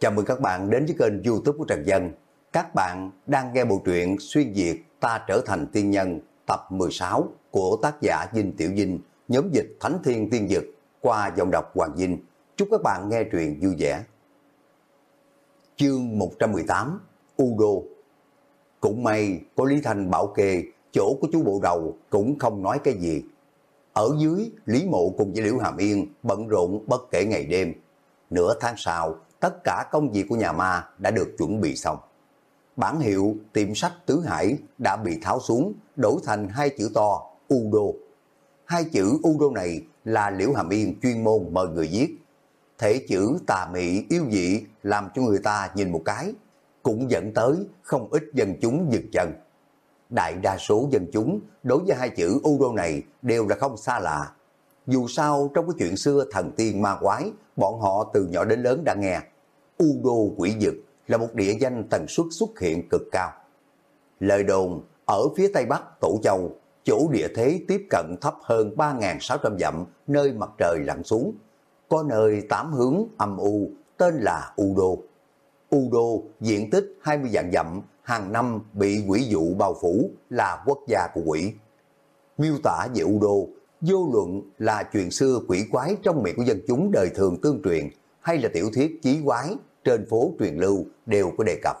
Chào mừng các bạn đến với kênh youtube của Trần Dân. Các bạn đang nghe bộ truyện Xuyên Việt Ta Trở Thành Tiên Nhân tập 16 của tác giả Dinh Tiểu Dinh, nhóm dịch Thánh Thiên Tiên Dực qua dòng đọc Hoàng Dinh. Chúc các bạn nghe truyện vui vẻ. Chương 118 Udo Cũng may có Lý Thành bảo kê, chỗ của chú bộ đầu cũng không nói cái gì. Ở dưới, Lý Mộ cùng với Liễu Hàm Yên bận rộn bất kể ngày đêm. Nửa tháng sau, tất cả công việc của nhà ma đã được chuẩn bị xong. Bản hiệu tiệm sách Tứ Hải đã bị tháo xuống, đổi thành hai chữ to Udo. Hai chữ Udo này là Liễu Hàm Yên chuyên môn mời người viết. Thể chữ tà mị yêu dị làm cho người ta nhìn một cái, cũng dẫn tới không ít dân chúng dừng chân. Đại đa số dân chúng đối với hai chữ Udo này đều là không xa lạ. Dù sao trong cái chuyện xưa thần tiên ma quái, bọn họ từ nhỏ đến lớn đã nghe. Udo quỷ dực là một địa danh tần suất xuất hiện cực cao. Lời đồn, ở phía tây bắc Tổ Châu, chỗ địa thế tiếp cận thấp hơn 3.600 dặm nơi mặt trời lặn xuống. Có nơi tám hướng âm u, tên là Udo. Udo diện tích 20 vạn dặm, hàng năm bị quỷ dụ bao phủ là quốc gia của quỷ. Miêu tả về Udo, vô luận là chuyện xưa quỷ quái trong miệng của dân chúng đời thường tương truyền hay là tiểu thuyết chí quái trên phố truyền lưu đều có đề cập.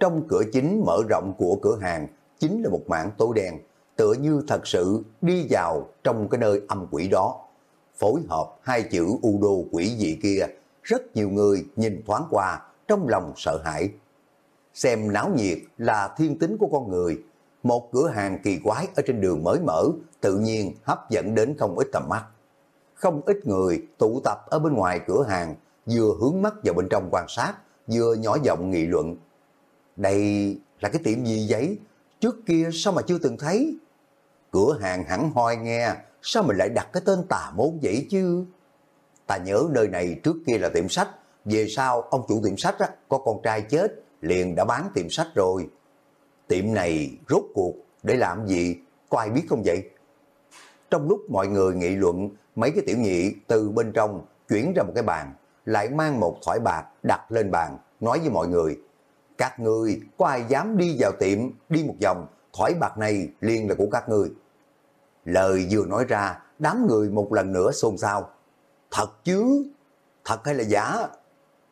Trong cửa chính mở rộng của cửa hàng chính là một mảng tối đen, tựa như thật sự đi vào trong cái nơi âm quỷ đó. Phối hợp hai chữ u đô quỷ dị kia, rất nhiều người nhìn thoáng qua trong lòng sợ hãi. Xem náo nhiệt là thiên tính của con người, một cửa hàng kỳ quái ở trên đường mới mở tự nhiên hấp dẫn đến không ít tầm mắt. Không ít người tụ tập ở bên ngoài cửa hàng vừa hướng mắt vào bên trong quan sát, vừa nhỏ giọng nghị luận. Đây là cái tiệm gì vậy? Trước kia sao mà chưa từng thấy? Cửa hàng hẳn hoi nghe, sao mình lại đặt cái tên tà môn vậy chứ? Ta nhớ nơi này trước kia là tiệm sách, về sau ông chủ tiệm sách á, có con trai chết, liền đã bán tiệm sách rồi. Tiệm này rốt cuộc để làm gì, có ai biết không vậy? Trong lúc mọi người nghị luận, mấy cái tiểu nhị từ bên trong chuyển ra một cái bàn, lại mang một thỏi bạc đặt lên bàn, nói với mọi người, các người có ai dám đi vào tiệm, đi một vòng, thỏi bạc này liền là của các người. Lời vừa nói ra, đám người một lần nữa xôn xao. Thật chứ? Thật hay là giả?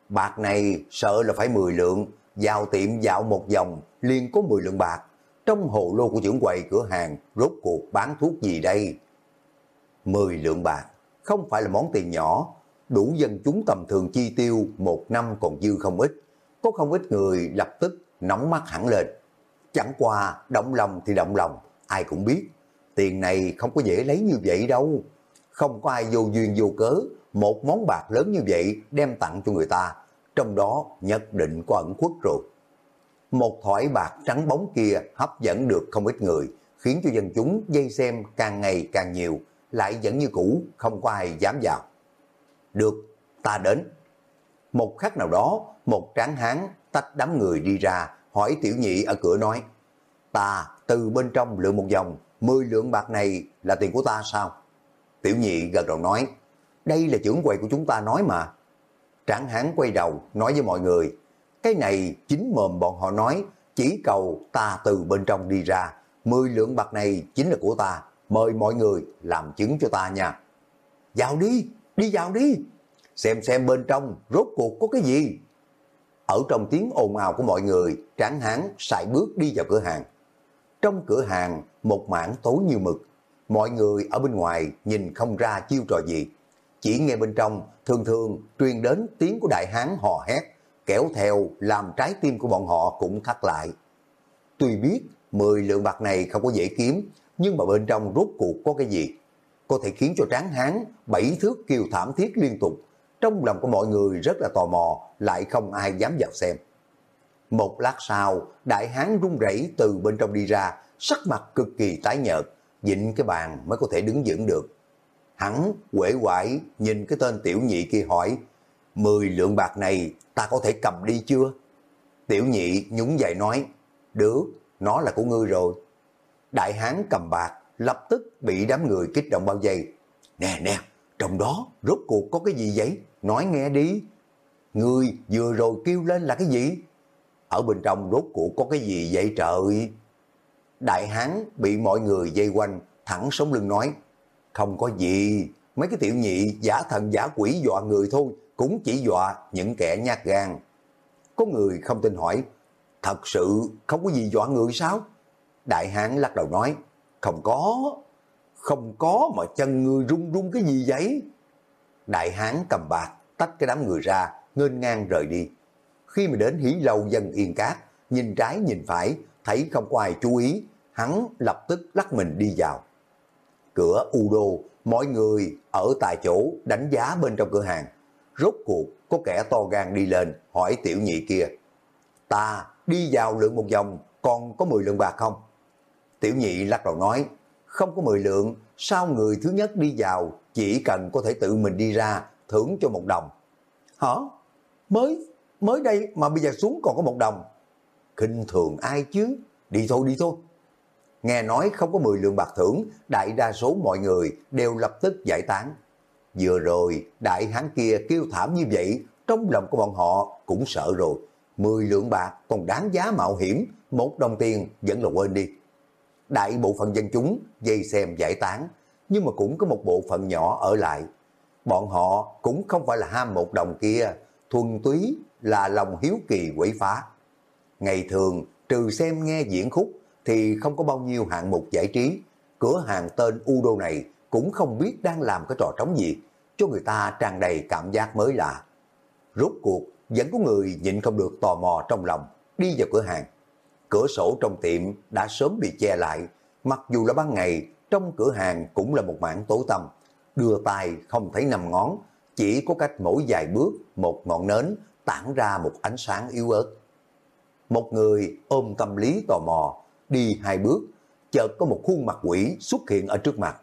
Bạc này sợ là phải 10 lượng, vào tiệm dạo một vòng liền có 10 lượng bạc. Trong hồ lô của trưởng quầy cửa hàng, rốt cuộc bán thuốc gì đây? 10 lượng bạc, không phải là món tiền nhỏ, đủ dân chúng tầm thường chi tiêu một năm còn dư không ít. Có không ít người lập tức nóng mắt hẳn lên. Chẳng qua động lòng thì động lòng, ai cũng biết. Tiền này không có dễ lấy như vậy đâu. Không có ai vô duyên vô cớ, một món bạc lớn như vậy đem tặng cho người ta. Trong đó nhất định có ẩn quốc rồi. Một thỏi bạc trắng bóng kia hấp dẫn được không ít người, khiến cho dân chúng dây xem càng ngày càng nhiều, lại vẫn như cũ, không có ai dám vào. Được, ta đến. Một khắc nào đó, một tráng hán tách đám người đi ra, hỏi tiểu nhị ở cửa nói, ta từ bên trong lựa một vòng, 10 lượng bạc này là tiền của ta sao? Tiểu nhị gật đầu nói, đây là trưởng quầy của chúng ta nói mà. Tráng hán quay đầu nói với mọi người, cái này chính mồm bọn họ nói, chỉ cầu ta từ bên trong đi ra, 10 lượng bạc này chính là của ta, mời mọi người làm chứng cho ta nha. Vào đi, đi vào đi, xem xem bên trong rốt cuộc có cái gì. Ở trong tiếng ồn ào của mọi người, tráng hán xài bước đi vào cửa hàng. Trong cửa hàng, một mảng tối như mực, mọi người ở bên ngoài nhìn không ra chiêu trò gì. Chỉ nghe bên trong thường thường truyền đến tiếng của đại hán hò hét, kéo theo làm trái tim của bọn họ cũng thắt lại. Tuy biết 10 lượng bạc này không có dễ kiếm, nhưng mà bên trong rốt cuộc có cái gì? Có thể khiến cho tráng hán bảy thước kêu thảm thiết liên tục. Trong lòng của mọi người rất là tò mò, lại không ai dám vào xem. Một lát sau, đại hán run rẩy từ bên trong đi ra, sắc mặt cực kỳ tái nhợt, dịnh cái bàn mới có thể đứng vững được. Hắn quể quải nhìn cái tên tiểu nhị kia hỏi, 10 lượng bạc này ta có thể cầm đi chưa? Tiểu nhị nhún dài nói, được, nó là của ngươi rồi. Đại hán cầm bạc, lập tức bị đám người kích động bao vây. Nè nè, trong đó rốt cuộc có cái gì vậy? Nói nghe đi. người vừa rồi kêu lên là cái gì? Ở bên trong rốt cuộc có cái gì vậy trời? Đại hán bị mọi người dây quanh, thẳng sống lưng nói, không có gì, mấy cái tiểu nhị giả thần giả quỷ dọa người thôi, cũng chỉ dọa những kẻ nhát gan. Có người không tin hỏi, thật sự không có gì dọa người sao? Đại hán lắc đầu nói, không có, không có mà chân người run run cái gì vậy? Đại hán cầm bạc, tách cái đám người ra, ngên ngang rời đi. Khi mà đến hỉ lâu dân yên cát, nhìn trái nhìn phải, thấy không có ai chú ý, hắn lập tức lắc mình đi vào. Cửa u đô, mọi người ở tại chỗ đánh giá bên trong cửa hàng. Rốt cuộc có kẻ to gan đi lên hỏi tiểu nhị kia. Ta đi vào lượng một vòng còn có 10 lượng bạc không? Tiểu nhị lắc đầu nói, không có 10 lượng, sao người thứ nhất đi vào chỉ cần có thể tự mình đi ra thưởng cho một đồng. Hả? Mới, mới đây mà bây giờ xuống còn có một đồng. kinh thường ai chứ? Đi thôi, đi thôi. Nghe nói không có 10 lượng bạc thưởng, đại đa số mọi người đều lập tức giải tán. Vừa rồi, đại hán kia kêu thảm như vậy, trong lòng của bọn họ cũng sợ rồi. 10 lượng bạc còn đáng giá mạo hiểm, một đồng tiền vẫn là quên đi. Đại bộ phận dân chúng dây xem giải tán, nhưng mà cũng có một bộ phận nhỏ ở lại. Bọn họ cũng không phải là ham một đồng kia, thuần túy là lòng hiếu kỳ quỷ phá. Ngày thường, trừ xem nghe diễn khúc, thì không có bao nhiêu hạng mục giải trí. Cửa hàng tên Udo này cũng không biết đang làm cái trò trống gì, cho người ta tràn đầy cảm giác mới lạ. Rốt cuộc, vẫn có người nhịn không được tò mò trong lòng, đi vào cửa hàng. Cửa sổ trong tiệm đã sớm bị che lại, mặc dù là ban ngày, trong cửa hàng cũng là một mảng tối tăm. Đưa tay không thấy nằm ngón, chỉ có cách mỗi vài bước một ngọn nến tản ra một ánh sáng yếu ớt. Một người ôm tâm lý tò mò, đi hai bước, chợt có một khuôn mặt quỷ xuất hiện ở trước mặt.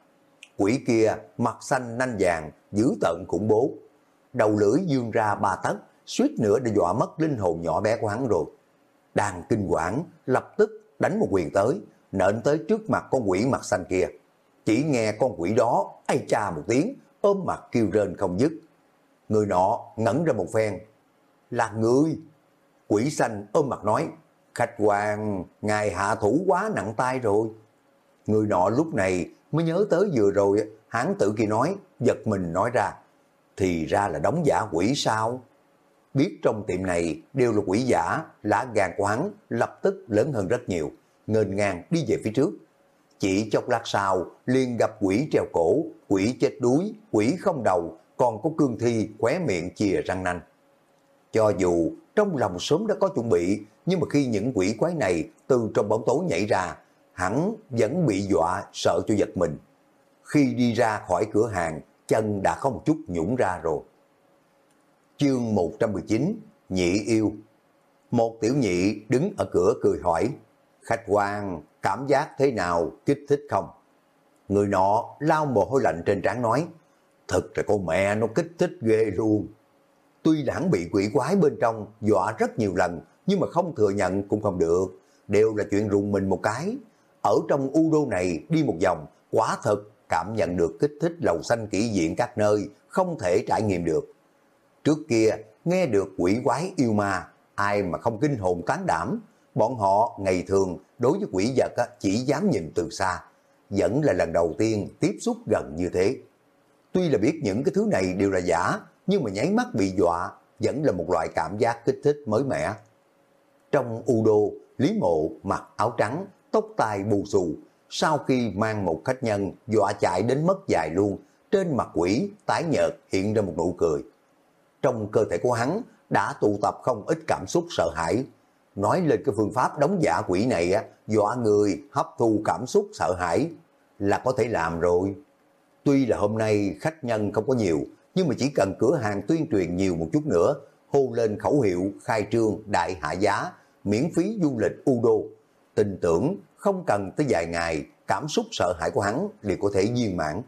Quỷ kia mặt xanh nanh vàng, dữ tợn khủng bố. Đầu lưỡi dương ra ba tấc, suýt nữa đã dọa mất linh hồn nhỏ bé của hắn rồi. Đang kinh quản, lập tức đánh một quyền tới, nện tới trước mặt con quỷ mặt xanh kia. Chỉ nghe con quỷ đó ai cha một tiếng, ôm mặt kêu rên không dứt. Người nọ ngẩn ra một phen. Là người. Quỷ xanh ôm mặt nói, khách quan, ngài hạ thủ quá nặng tay rồi. Người nọ lúc này mới nhớ tới vừa rồi, hán tử kia nói, giật mình nói ra. Thì ra là đóng giả quỷ sao? Biết trong tiệm này đều là quỷ giả, lá gan của hắn lập tức lớn hơn rất nhiều, ngênh ngang đi về phía trước. Chỉ chốc lát sau, liền gặp quỷ treo cổ, quỷ chết đuối, quỷ không đầu, còn có cương thi khóe miệng chìa răng nanh. Cho dù trong lòng sớm đã có chuẩn bị, nhưng mà khi những quỷ quái này từ trong bóng tối nhảy ra, hắn vẫn bị dọa sợ cho giật mình. Khi đi ra khỏi cửa hàng, chân đã có một chút nhũng ra rồi. Chương 119 Nhị yêu Một tiểu nhị đứng ở cửa cười hỏi Khách quan, cảm giác thế nào, kích thích không? Người nọ lau mồ hôi lạnh trên trán nói Thật là con mẹ nó kích thích ghê luôn. Tuy đảng bị quỷ quái bên trong dọa rất nhiều lần nhưng mà không thừa nhận cũng không được. Đều là chuyện rùng mình một cái. Ở trong u đô này đi một vòng quá thật cảm nhận được kích thích lầu xanh kỹ diện các nơi không thể trải nghiệm được. Trước kia, nghe được quỷ quái yêu ma, ai mà không kinh hồn tán đảm, bọn họ ngày thường đối với quỷ vật chỉ dám nhìn từ xa, vẫn là lần đầu tiên tiếp xúc gần như thế. Tuy là biết những cái thứ này đều là giả, nhưng mà nháy mắt bị dọa vẫn là một loại cảm giác kích thích mới mẻ. Trong u đô, Lý Mộ mặc áo trắng, tóc tai bù xù, sau khi mang một khách nhân dọa chạy đến mất dài luôn, trên mặt quỷ tái nhợt hiện ra một nụ cười. Trong cơ thể của hắn đã tụ tập không ít cảm xúc sợ hãi. Nói lên cái phương pháp đóng giả quỷ này á, dọa người hấp thu cảm xúc sợ hãi là có thể làm rồi. Tuy là hôm nay khách nhân không có nhiều, nhưng mà chỉ cần cửa hàng tuyên truyền nhiều một chút nữa, hô lên khẩu hiệu khai trương đại hạ giá, miễn phí du lịch Udo. Tin tưởng không cần tới vài ngày, cảm xúc sợ hãi của hắn liền có thể viên mãn.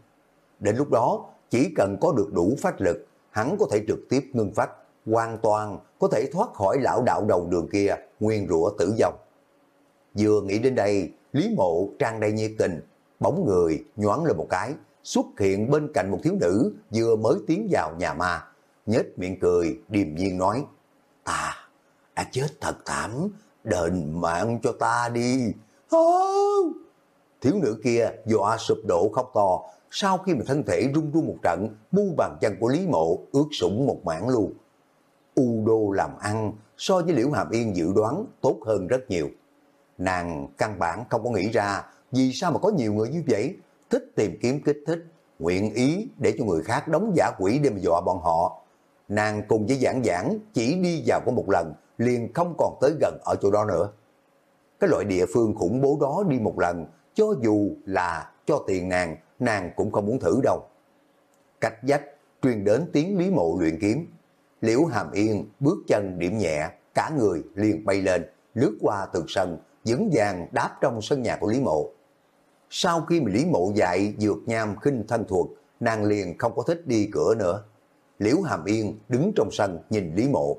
Đến lúc đó, chỉ cần có được đủ phát lực, hắn có thể trực tiếp ngưng phách, hoàn toàn có thể thoát khỏi lão đạo đầu đường kia, nguyên rủa tử vong. Vừa nghĩ đến đây, Lý Mộ trang đầy nhiệt tình, bóng người nhoáng lên một cái, xuất hiện bên cạnh một thiếu nữ vừa mới tiến vào nhà ma. nhếch miệng cười, điềm nhiên nói, ta đã chết thật thảm, đền mạng cho ta đi. Thiếu nữ kia dọa sụp đổ khóc to, sau khi mà thân thể rung rung một trận, mu bàn chân của Lý Mộ ướt sũng một mảng luôn. U đô làm ăn so với Liễu Hàm Yên dự đoán tốt hơn rất nhiều. Nàng căn bản không có nghĩ ra vì sao mà có nhiều người như vậy thích tìm kiếm kích thích, nguyện ý để cho người khác đóng giả quỷ để mà dọa bọn họ. Nàng cùng với giảng giảng chỉ đi vào có một lần liền không còn tới gần ở chỗ đó nữa. Cái loại địa phương khủng bố đó đi một lần cho dù là cho tiền nàng, nàng cũng không muốn thử đâu. Cách dách truyền đến tiếng Lý Mộ luyện kiếm. Liễu Hàm Yên bước chân điểm nhẹ, cả người liền bay lên, lướt qua tường sân, vững vàng đáp trong sân nhà của Lý Mộ. Sau khi mà Lý Mộ dạy dược nham khinh thân thuật, nàng liền không có thích đi cửa nữa. Liễu Hàm Yên đứng trong sân nhìn Lý Mộ.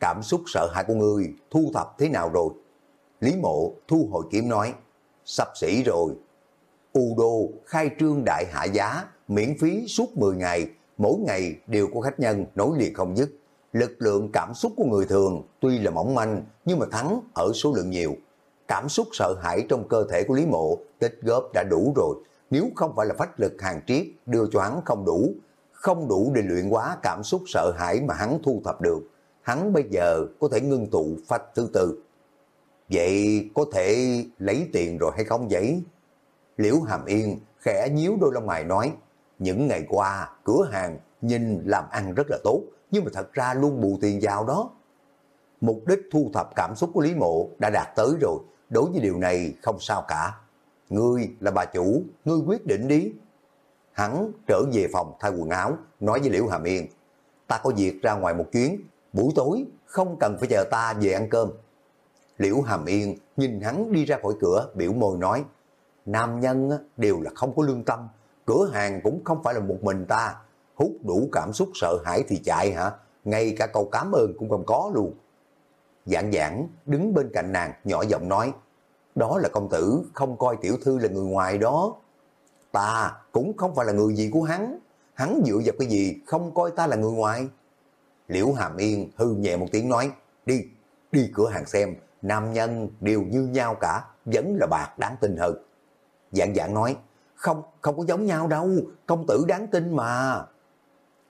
Cảm xúc sợ hãi của ngươi thu thập thế nào rồi? Lý Mộ thu hồi kiếm nói, sắp xỉ rồi. U Đô khai trương đại hạ giá, miễn phí suốt 10 ngày, mỗi ngày đều có khách nhân nối liền không dứt. Lực lượng cảm xúc của người thường tuy là mỏng manh nhưng mà thắng ở số lượng nhiều. Cảm xúc sợ hãi trong cơ thể của Lý Mộ tích góp đã đủ rồi. Nếu không phải là phách lực hàng triết đưa cho hắn không đủ, không đủ để luyện hóa cảm xúc sợ hãi mà hắn thu thập được. Hắn bây giờ có thể ngưng tụ phách thứ tư. Vậy có thể lấy tiền rồi hay không vậy? Liễu Hàm Yên khẽ nhíu đôi lông mày nói, những ngày qua cửa hàng nhìn làm ăn rất là tốt, nhưng mà thật ra luôn bù tiền vào đó. Mục đích thu thập cảm xúc của Lý Mộ đã đạt tới rồi, đối với điều này không sao cả. Ngươi là bà chủ, ngươi quyết định đi. Hắn trở về phòng thay quần áo, nói với Liễu Hàm Yên, ta có việc ra ngoài một chuyến, buổi tối không cần phải chờ ta về ăn cơm. Liễu Hàm Yên nhìn hắn đi ra khỏi cửa, biểu môi nói, nam nhân đều là không có lương tâm, cửa hàng cũng không phải là một mình ta, hút đủ cảm xúc sợ hãi thì chạy hả, ngay cả câu cảm ơn cũng không có luôn. Giảng giảng đứng bên cạnh nàng nhỏ giọng nói, đó là công tử không coi tiểu thư là người ngoài đó. Ta cũng không phải là người gì của hắn, hắn dựa vào cái gì không coi ta là người ngoài. Liễu Hàm Yên hư nhẹ một tiếng nói, đi, đi cửa hàng xem, nam nhân đều như nhau cả, vẫn là bạc đáng tin hơn. Dạng dạng nói, không, không có giống nhau đâu, công tử đáng tin mà.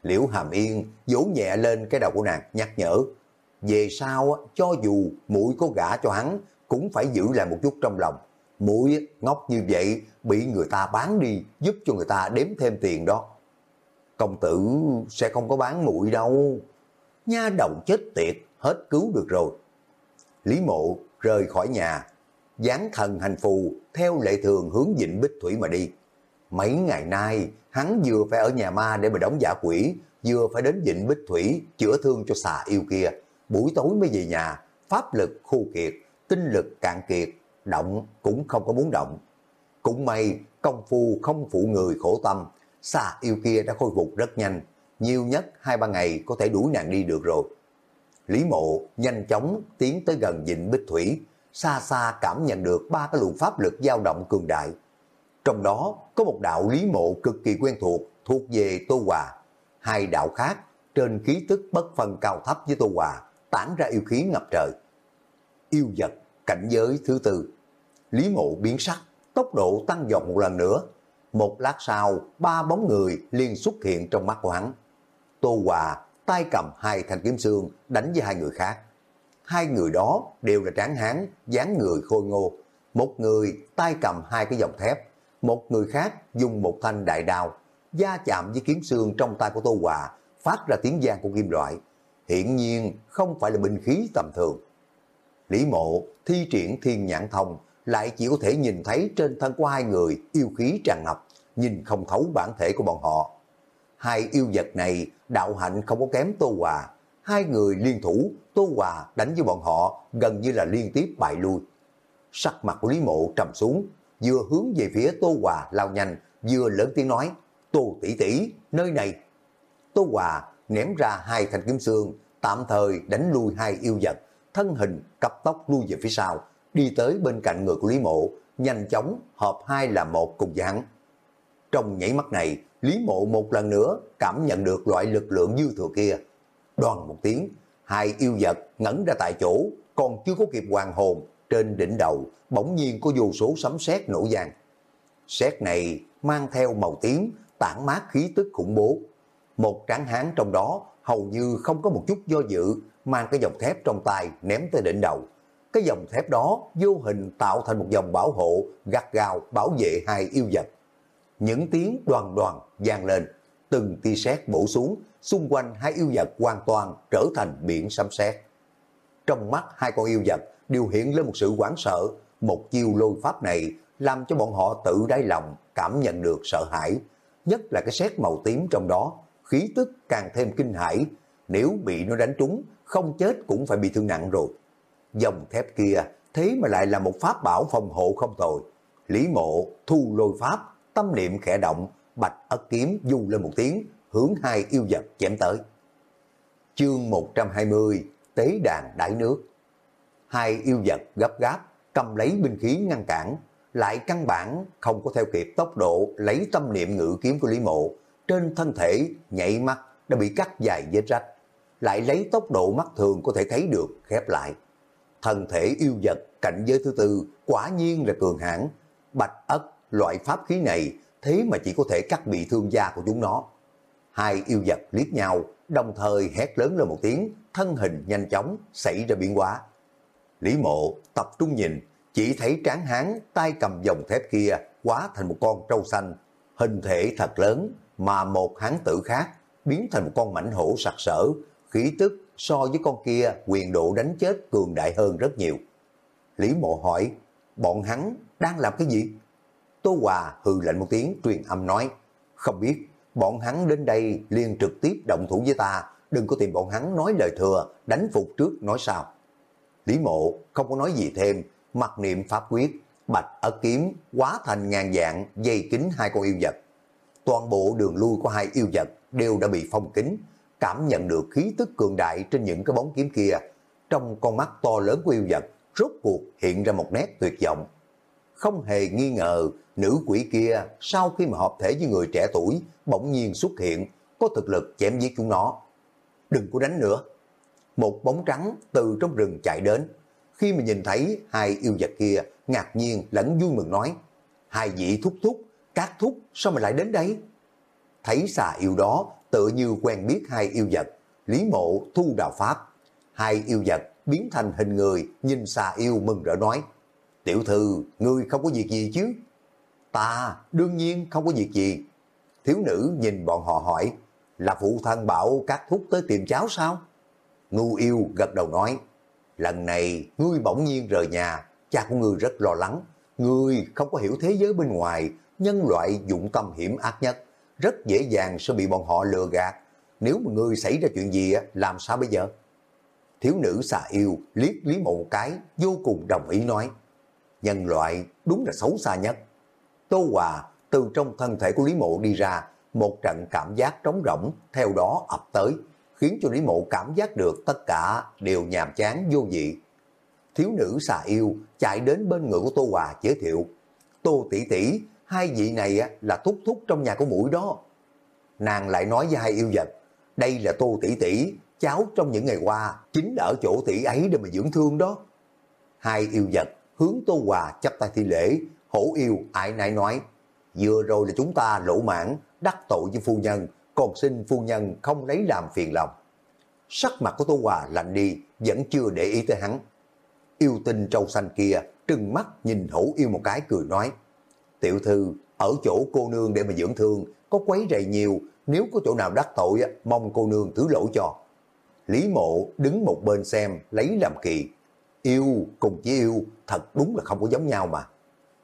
Liễu Hàm Yên vỗ nhẹ lên cái đầu của nàng nhắc nhở, về sau cho dù mũi có gả cho hắn cũng phải giữ lại một chút trong lòng. Mũi ngốc như vậy bị người ta bán đi giúp cho người ta đếm thêm tiền đó. Công tử sẽ không có bán mũi đâu. Nha đầu chết tiệt, hết cứu được rồi. Lý mộ rời khỏi nhà, dán thần hành phù theo lệ thường hướng dịnh bích thủy mà đi. Mấy ngày nay, hắn vừa phải ở nhà ma để mà đóng giả quỷ, vừa phải đến dịnh bích thủy chữa thương cho xà yêu kia. Buổi tối mới về nhà, pháp lực khô kiệt, tinh lực cạn kiệt, động cũng không có muốn động. Cũng may, công phu không phụ người khổ tâm, xà yêu kia đã khôi phục rất nhanh, nhiều nhất hai ba ngày có thể đuổi nàng đi được rồi. Lý mộ nhanh chóng tiến tới gần dịnh bích thủy, xa xa cảm nhận được ba cái luồng pháp lực dao động cường đại. Trong đó có một đạo lý mộ cực kỳ quen thuộc, thuộc về Tô Hòa. Hai đạo khác, trên khí tức bất phân cao thấp với Tô Hòa, tản ra yêu khí ngập trời. Yêu vật, cảnh giới thứ tư. Lý mộ biến sắc, tốc độ tăng dọc một lần nữa. Một lát sau, ba bóng người liền xuất hiện trong mắt của hắn. Tô Hòa tay cầm hai thanh kiếm xương đánh với hai người khác. Hai người đó đều là tráng hán, dáng người khôi ngô. Một người tay cầm hai cái dòng thép, một người khác dùng một thanh đại đao, da chạm với kiếm xương trong tay của Tô Hòa, phát ra tiếng giang của kim loại. Hiện nhiên không phải là binh khí tầm thường. Lý mộ thi triển thiên nhãn thông lại chỉ có thể nhìn thấy trên thân của hai người yêu khí tràn ngập, nhìn không thấu bản thể của bọn họ. Hai yêu vật này đạo hạnh không có kém Tô Hòa. Hai người liên thủ, Tô Hòa đánh với bọn họ gần như là liên tiếp bại lui. Sắc mặt của Lý Mộ trầm xuống, vừa hướng về phía Tô Hòa lao nhanh, vừa lớn tiếng nói, Tô tỷ tỷ nơi này. Tô Hòa ném ra hai thanh kiếm xương, tạm thời đánh lui hai yêu vật, thân hình cấp tốc lui về phía sau, đi tới bên cạnh người của Lý Mộ, nhanh chóng hợp hai là một cùng với hắn. Trong nhảy mắt này, Lý mộ một lần nữa cảm nhận được loại lực lượng dư thừa kia. Đoàn một tiếng, hai yêu vật ngẩn ra tại chỗ, còn chưa có kịp hoàn hồn, trên đỉnh đầu bỗng nhiên có vô số sấm sét nổ vàng. Sét này mang theo màu tím, tản mát khí tức khủng bố. Một tráng hán trong đó hầu như không có một chút do dự, mang cái dòng thép trong tay ném tới đỉnh đầu. Cái dòng thép đó vô hình tạo thành một dòng bảo hộ gắt gao bảo vệ hai yêu vật. Những tiếng đoàn đoàn vang lên, từng tia sét bổ xuống, xung quanh hai yêu vật hoàn toàn trở thành biển sấm sét. Trong mắt hai con yêu vật đều hiện lên một sự hoảng sợ, một chiêu lôi pháp này làm cho bọn họ tự đáy lòng cảm nhận được sợ hãi, nhất là cái xét màu tím trong đó, khí tức càng thêm kinh hãi, nếu bị nó đánh trúng, không chết cũng phải bị thương nặng rồi. Dòng thép kia thế mà lại là một pháp bảo phòng hộ không tồi. Lý mộ thu lôi pháp, tâm niệm khẽ động, bạch ất kiếm du lên một tiếng, hướng hai yêu vật chém tới. Chương 120 Tế đàn đáy nước Hai yêu vật gấp gáp, cầm lấy binh khí ngăn cản, lại căn bản không có theo kịp tốc độ lấy tâm niệm ngự kiếm của Lý Mộ, trên thân thể nhảy mắt đã bị cắt dài vết rách, lại lấy tốc độ mắt thường có thể thấy được khép lại. Thân thể yêu vật cảnh giới thứ tư quả nhiên là cường hãn bạch ất loại pháp khí này thế mà chỉ có thể cắt bị thương da của chúng nó. Hai yêu vật liếc nhau, đồng thời hét lớn lên một tiếng, thân hình nhanh chóng xảy ra biến hóa. Lý mộ tập trung nhìn, chỉ thấy tráng hán tay cầm dòng thép kia quá thành một con trâu xanh, hình thể thật lớn, mà một hán tử khác biến thành một con mảnh hổ sặc sỡ, khí tức so với con kia quyền độ đánh chết cường đại hơn rất nhiều. Lý mộ hỏi, bọn hắn đang làm cái gì? Tô Hòa hừ lạnh một tiếng truyền âm nói, không biết, bọn hắn đến đây liền trực tiếp động thủ với ta, đừng có tìm bọn hắn nói lời thừa, đánh phục trước nói sao. Lý mộ không có nói gì thêm, mặc niệm pháp quyết, bạch ở kiếm, quá thành ngàn dạng, dây kính hai con yêu vật. Toàn bộ đường lui của hai yêu vật đều đã bị phong kính, cảm nhận được khí tức cường đại trên những cái bóng kiếm kia. Trong con mắt to lớn của yêu vật, rốt cuộc hiện ra một nét tuyệt vọng. Không hề nghi ngờ, nữ quỷ kia sau khi mà hợp thể với người trẻ tuổi bỗng nhiên xuất hiện, có thực lực chém giết chúng nó. Đừng có đánh nữa. Một bóng trắng từ trong rừng chạy đến. Khi mà nhìn thấy hai yêu vật kia, ngạc nhiên lẫn vui mừng nói, hai vị thúc thúc, các thúc sao mà lại đến đây? Thấy xà yêu đó tựa như quen biết hai yêu vật, Lý Mộ thu đạo pháp. Hai yêu vật biến thành hình người, nhìn xà yêu mừng rỡ nói, Tiểu thư, ngươi không có việc gì chứ? Ta, đương nhiên không có việc gì. Thiếu nữ nhìn bọn họ hỏi, là phụ thân bảo các thúc tới tìm cháu sao? Ngu yêu gật đầu nói, lần này ngươi bỗng nhiên rời nhà, cha của ngươi rất lo lắng. Ngươi không có hiểu thế giới bên ngoài, nhân loại dụng tâm hiểm ác nhất, rất dễ dàng sẽ bị bọn họ lừa gạt. Nếu mà ngươi xảy ra chuyện gì, làm sao bây giờ? Thiếu nữ xà yêu liếc Lý Mộ một cái, vô cùng đồng ý nói. Nhân loại đúng là xấu xa nhất. Tô Hòa từ trong thân thể của Lý Mộ đi ra, một trận cảm giác trống rỗng theo đó ập tới, khiến cho Lý Mộ cảm giác được tất cả đều nhàm chán vô vị. Thiếu nữ xà yêu chạy đến bên người của Tô Hòa giới thiệu. Tô tỷ tỷ, hai vị này là thúc thúc trong nhà của mũi đó. Nàng lại nói với hai yêu vật, đây là Tô tỷ tỷ, cháu trong những ngày qua chính là ở chỗ tỷ ấy để mà dưỡng thương đó. Hai yêu vật hướng Tô Hòa chấp tay thi lễ, hổ yêu ải nại nói, vừa rồi là chúng ta lỗ mãn, đắc tội với phu nhân, còn xin phu nhân không lấy làm phiền lòng. Sắc mặt của Tô Hòa lạnh đi, vẫn chưa để ý tới hắn. Yêu tinh trâu xanh kia, trừng mắt nhìn hổ yêu một cái cười nói, tiểu thư, ở chỗ cô nương để mà dưỡng thương, có quấy rầy nhiều, nếu có chỗ nào đắc tội, mong cô nương thứ lỗi cho. Lý mộ đứng một bên xem, lấy làm kỳ. Yêu cùng với yêu, thật đúng là không có giống nhau mà.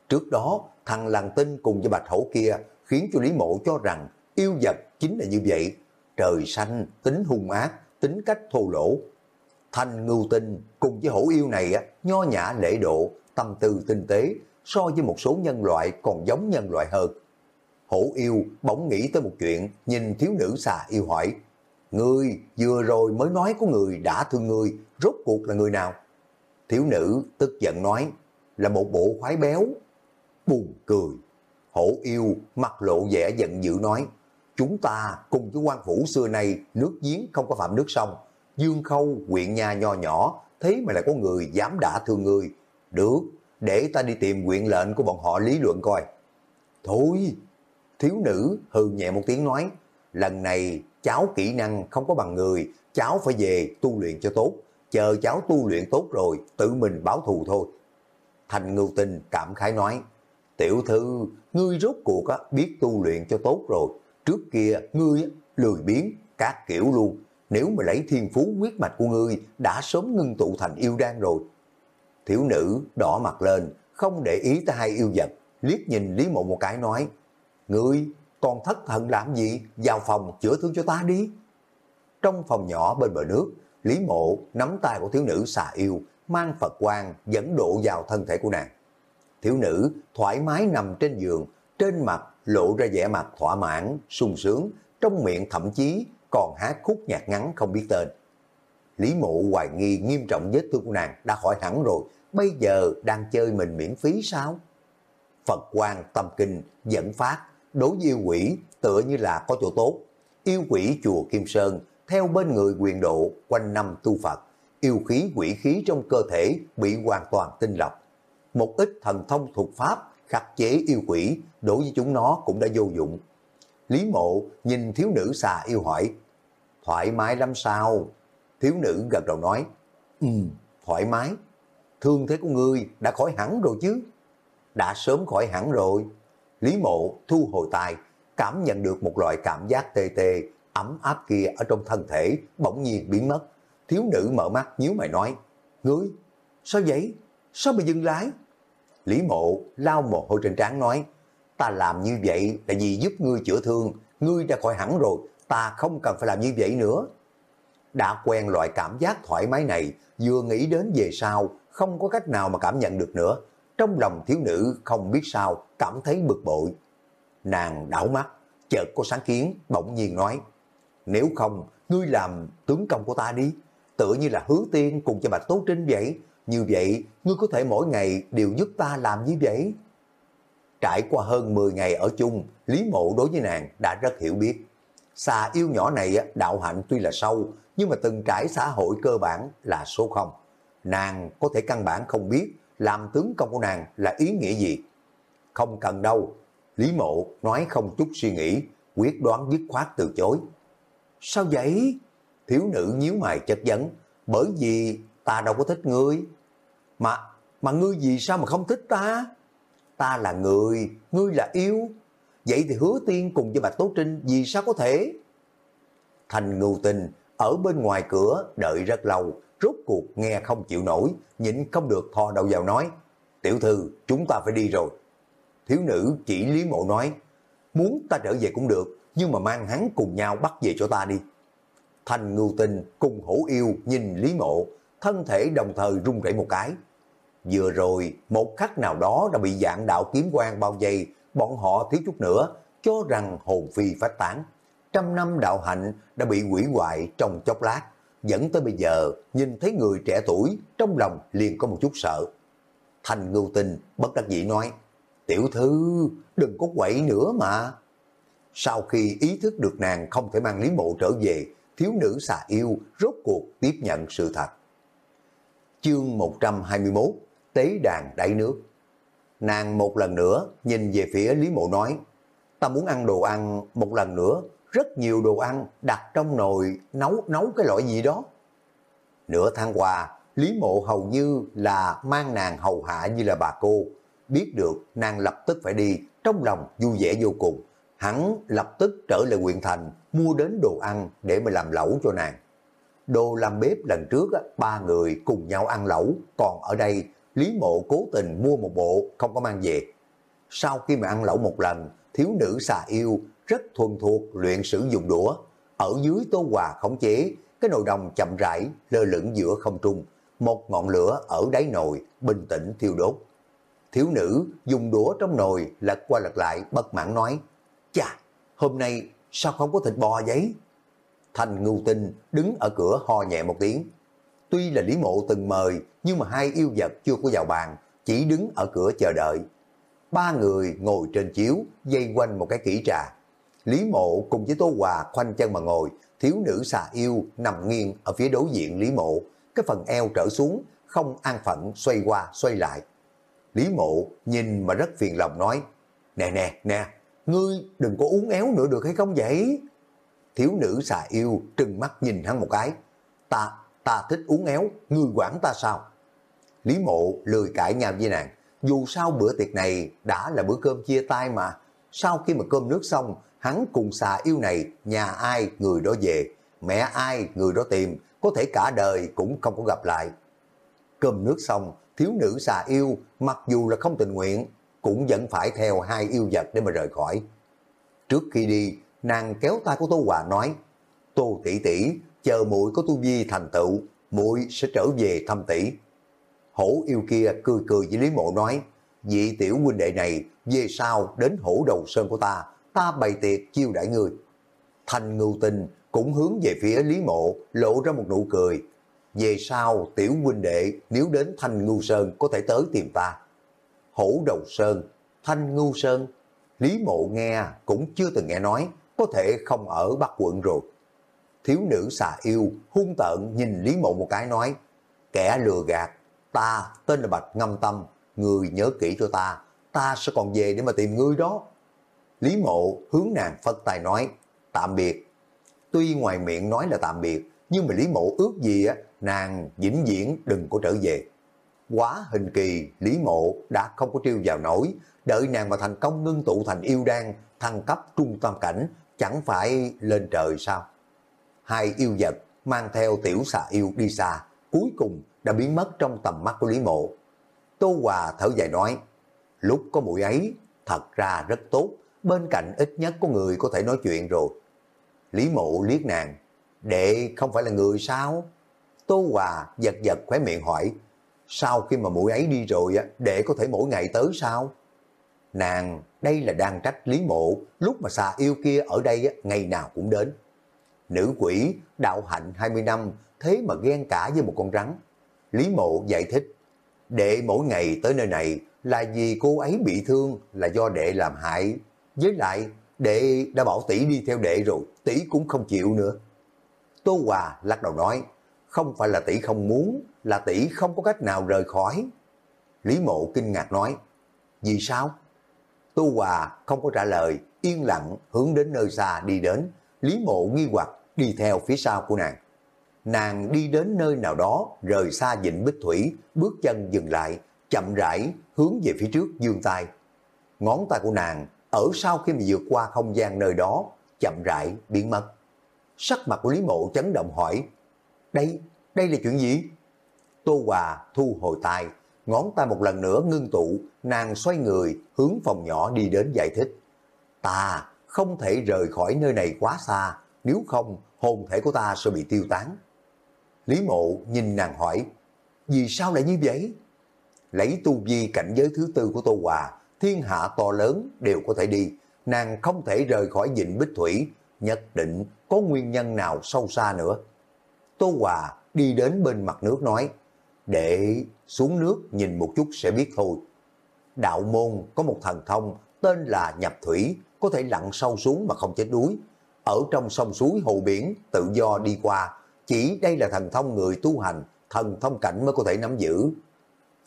Trước đó, thằng làng tinh cùng với bạch hổ kia khiến cho Lý mộ cho rằng yêu vật chính là như vậy. Trời xanh, tính hung ác, tính cách thô lỗ. Thanh ngưu tinh cùng với hổ yêu này nho nhã lễ độ, tâm tư tinh tế, so với một số nhân loại còn giống nhân loại hơn. Hổ yêu bỗng nghĩ tới một chuyện, nhìn thiếu nữ xà yêu hỏi, Ngươi vừa rồi mới nói có người đã thương người rốt cuộc là người nào? Thiếu nữ tức giận nói, là một bộ khoái béo. Buồn cười. Hổ yêu mặt lộ vẻ giận dữ nói, chúng ta cùng với quan phủ xưa nay nước giếng không có phạm nước sông. Dương Khâu, huyện nhà nho nhỏ, thế mà lại có người dám đả thương người. Được, để ta đi tìm quyện lệnh của bọn họ lý luận coi. Thôi, thiếu nữ hừ nhẹ một tiếng nói, lần này cháu kỹ năng không có bằng người, cháu phải về tu luyện cho tốt, chờ cháu tu luyện tốt rồi, tự mình báo thù thôi. Thành ngưu tinh cảm khái nói, tiểu thư, ngươi rốt cuộc á, biết tu luyện cho tốt rồi, trước kia ngươi lười biến, các kiểu luôn, nếu mà lấy thiên phú quyết mạch của ngươi đã sớm ngưng tụ thành yêu đan rồi. Thiếu nữ đỏ mặt lên, không để ý tới hai yêu vật, liếc nhìn Lý Mộ một cái nói, Ngươi còn thất thần làm gì, vào phòng chữa thương cho ta đi. Trong phòng nhỏ bên bờ nước, Lý Mộ nắm tay của thiếu nữ xà yêu, mang Phật quang dẫn độ vào thân thể của nàng. Thiếu nữ thoải mái nằm trên giường, trên mặt lộ ra vẻ mặt thỏa mãn, sung sướng, trong miệng thậm chí còn hát khúc nhạc ngắn không biết tên. Lý mộ hoài nghi nghiêm trọng vết thương của nàng đã khỏi hẳn rồi, bây giờ đang chơi mình miễn phí sao? Phật quan tâm kinh dẫn phát, đối với yêu quỷ tựa như là có chỗ tốt. Yêu quỷ chùa Kim Sơn theo bên người quyền độ quanh năm tu Phật, yêu khí quỷ khí trong cơ thể bị hoàn toàn tinh lọc. Một ít thần thông thuộc pháp khắc chế yêu quỷ đối với chúng nó cũng đã vô dụng. Lý mộ nhìn thiếu nữ xà yêu hỏi, thoải mái lắm sao? Thiếu nữ gật đầu nói, ừ, thoải mái. Thương thế của ngươi đã khỏi hẳn rồi chứ? Đã sớm khỏi hẳn rồi. Lý mộ thu hồi tài, cảm nhận được một loại cảm giác tê tê, ấm áp kia ở trong thân thể, bỗng nhiên biến mất. Thiếu nữ mở mắt nhíu mày nói, Ngươi, sao vậy? Sao mà dừng lái? Lý mộ lao mồ hôi trên trán nói, ta làm như vậy là vì giúp ngươi chữa thương, ngươi đã khỏi hẳn rồi, ta không cần phải làm như vậy nữa. Đã quen loại cảm giác thoải mái này, vừa nghĩ đến về sau, không có cách nào mà cảm nhận được nữa. Trong lòng thiếu nữ không biết sao, cảm thấy bực bội. Nàng đảo mắt, chợt có sáng kiến, bỗng nhiên nói, nếu không, ngươi làm tướng công của ta đi, tựa như là hứa tiên cùng cho Bạch Tố Trinh vậy, như vậy ngươi có thể mỗi ngày đều giúp ta làm như vậy. Trải qua hơn 10 ngày ở chung, Lý Mộ đối với nàng đã rất hiểu biết. Xà yêu nhỏ này đạo hạnh tuy là sâu, nhưng mà từng trải xã hội cơ bản là số không. Nàng có thể căn bản không biết làm tướng công của nàng là ý nghĩa gì. Không cần đâu, Lý Mộ nói không chút suy nghĩ, quyết đoán dứt khoát từ chối. Sao vậy? Thiếu nữ nhíu mày chất vấn, bởi vì ta đâu có thích ngươi. Mà, mà ngươi vì sao mà không thích ta? Ta là người, ngươi là yêu. Vậy thì hứa tiên cùng với Bạch Tố Trinh vì sao có thể? Thành ngưu tình ở bên ngoài cửa đợi rất lâu, rốt cuộc nghe không chịu nổi, nhịn không được thò đầu vào nói, tiểu thư, chúng ta phải đi rồi. Thiếu nữ chỉ Lý Mộ nói, muốn ta trở về cũng được, nhưng mà mang hắn cùng nhau bắt về cho ta đi. Thành ngưu tình cùng hổ yêu nhìn Lý Mộ, thân thể đồng thời rung rẩy một cái. Vừa rồi, một khắc nào đó đã bị dạng đạo kiếm quan bao vây, bọn họ thiếu chút nữa, cho rằng hồn phi phát tán. Trăm năm đạo hạnh đã bị quỷ hoại trong chốc lát, dẫn tới bây giờ, nhìn thấy người trẻ tuổi, trong lòng liền có một chút sợ. Thành ngưu tình, bất đắc dĩ nói, tiểu thư, đừng có quậy nữa mà. Sau khi ý thức được nàng không thể mang Lý Mộ trở về, thiếu nữ xà yêu rốt cuộc tiếp nhận sự thật. Chương 121 Tế đàn đáy nước. Nàng một lần nữa nhìn về phía Lý Mộ nói Ta muốn ăn đồ ăn một lần nữa Rất nhiều đồ ăn đặt trong nồi nấu nấu cái loại gì đó. Nửa tháng qua Lý Mộ hầu như là mang nàng hầu hạ như là bà cô. Biết được nàng lập tức phải đi Trong lòng vui vẻ vô cùng. Hắn lập tức trở lại huyện thành Mua đến đồ ăn để mà làm lẩu cho nàng. Đồ làm bếp lần trước ba người cùng nhau ăn lẩu, còn ở đây Lý Mộ cố tình mua một bộ không có mang về. Sau khi mà ăn lẩu một lần, thiếu nữ xà yêu rất thuần thuộc luyện sử dụng đũa. Ở dưới tô hòa khống chế, cái nồi đồng chậm rãi lơ lửng giữa không trung, một ngọn lửa ở đáy nồi bình tĩnh thiêu đốt. Thiếu nữ dùng đũa trong nồi lật qua lật lại bất mãn nói, Chà, hôm nay sao không có thịt bò vậy? Thành ngưu tinh đứng ở cửa ho nhẹ một tiếng. Tuy là Lý Mộ từng mời, nhưng mà hai yêu vật chưa có vào bàn, chỉ đứng ở cửa chờ đợi. Ba người ngồi trên chiếu, dây quanh một cái kỹ trà. Lý Mộ cùng với Tô Hòa khoanh chân mà ngồi, thiếu nữ xà yêu nằm nghiêng ở phía đối diện Lý Mộ, cái phần eo trở xuống, không an phận xoay qua xoay lại. Lý Mộ nhìn mà rất phiền lòng nói, nè nè nè, ngươi đừng có uống éo nữa được hay không vậy? Thiếu nữ xà yêu trừng mắt nhìn hắn một cái, ta, ta thích uống éo, ngươi quản ta sao? Lý Mộ lười cãi nhau với nàng, dù sao bữa tiệc này đã là bữa cơm chia tay mà, sau khi mà cơm nước xong, hắn cùng xà yêu này, nhà ai người đó về, mẹ ai người đó tìm, có thể cả đời cũng không có gặp lại. Cơm nước xong, thiếu nữ xà yêu, mặc dù là không tình nguyện, cũng vẫn phải theo hai yêu vật để mà rời khỏi. Trước khi đi, nàng kéo tay của Tô Hòa nói, Tô tỷ tỷ chờ muội có tu vi thành tựu, muội sẽ trở về thăm tỷ. Hổ yêu kia cười cười với Lý Mộ nói, vị tiểu huynh đệ này về sau đến hổ đầu sơn của ta, ta bày tiệc chiêu đãi người. Thanh ngưu tinh cũng hướng về phía Lý Mộ lộ ra một nụ cười. Về sau tiểu huynh đệ nếu đến Thanh Ngưu Sơn có thể tới tìm ta. Hổ đầu sơn, Thanh Ngưu Sơn, Lý Mộ nghe cũng chưa từng nghe nói, có thể không ở Bắc quận rồi. Thiếu nữ xà yêu hung tợn nhìn Lý Mộ một cái nói, kẻ lừa gạt, ta tên là Bạch Ngâm Tâm, người nhớ kỹ cho ta, ta sẽ còn về để mà tìm ngươi đó. Lý mộ hướng nàng phất tay nói, tạm biệt. Tuy ngoài miệng nói là tạm biệt, nhưng mà Lý mộ ước gì á, nàng vĩnh viễn đừng có trở về. Quá hình kỳ, Lý mộ đã không có trêu vào nổi, đợi nàng mà thành công ngưng tụ thành yêu đan, thăng cấp trung tâm cảnh, chẳng phải lên trời sao? Hai yêu vật mang theo tiểu xà yêu đi xa, cuối cùng đã biến mất trong tầm mắt của Lý mộ. Tô Hòa thở dài nói, lúc có mũi ấy, thật ra rất tốt, bên cạnh ít nhất có người có thể nói chuyện rồi. Lý mộ liếc nàng, đệ không phải là người sao? Tô Hòa giật giật khóe miệng hỏi, sau khi mà mũi ấy đi rồi, đệ có thể mỗi ngày tới sao? Nàng, đây là đang trách Lý Mộ, lúc mà xà yêu kia ở đây ngày nào cũng đến. Nữ quỷ, đạo hạnh 20 năm, thế mà ghen cả với một con rắn. Lý Mộ giải thích, đệ mỗi ngày tới nơi này là vì cô ấy bị thương là do đệ làm hại. Với lại, đệ đã bảo tỷ đi theo đệ rồi, tỷ cũng không chịu nữa. Tô Hòa lắc đầu nói, không phải là tỷ không muốn, là tỷ không có cách nào rời khỏi. Lý Mộ kinh ngạc nói, vì sao? Tô Hòa không có trả lời, yên lặng hướng đến nơi xa đi đến. Lý Mộ nghi hoặc đi theo phía sau của nàng. Nàng đi đến nơi nào đó, rời xa dịnh bích thủy, bước chân dừng lại, chậm rãi hướng về phía trước dương tay. Ngón tay của nàng ở sau khi mà vượt qua không gian nơi đó, chậm rãi biến mất. Sắc mặt của Lý Mộ chấn động hỏi, đây, đây là chuyện gì? Tô Hòa thu hồi tay, ngón tay một lần nữa ngưng tụ, nàng xoay người hướng phòng nhỏ đi đến giải thích. Ta không thể rời khỏi nơi này quá xa, nếu không hồn thể của ta sẽ bị tiêu tán. Lý Mộ nhìn nàng hỏi, vì sao lại như vậy? lấy tu vi cảnh giới thứ tư của Tô Hòa, thiên hạ to lớn đều có thể đi, nàng không thể rời khỏi dịnh bích thủy, nhất định có nguyên nhân nào sâu xa nữa. Tô Hòa đi đến bên mặt nước nói, để xuống nước nhìn một chút sẽ biết thôi. Đạo môn có một thần thông tên là nhập thủy, có thể lặn sâu xuống mà không chết đuối. Ở trong sông suối hồ biển tự do đi qua, chỉ đây là thần thông người tu hành, thần thông cảnh mới có thể nắm giữ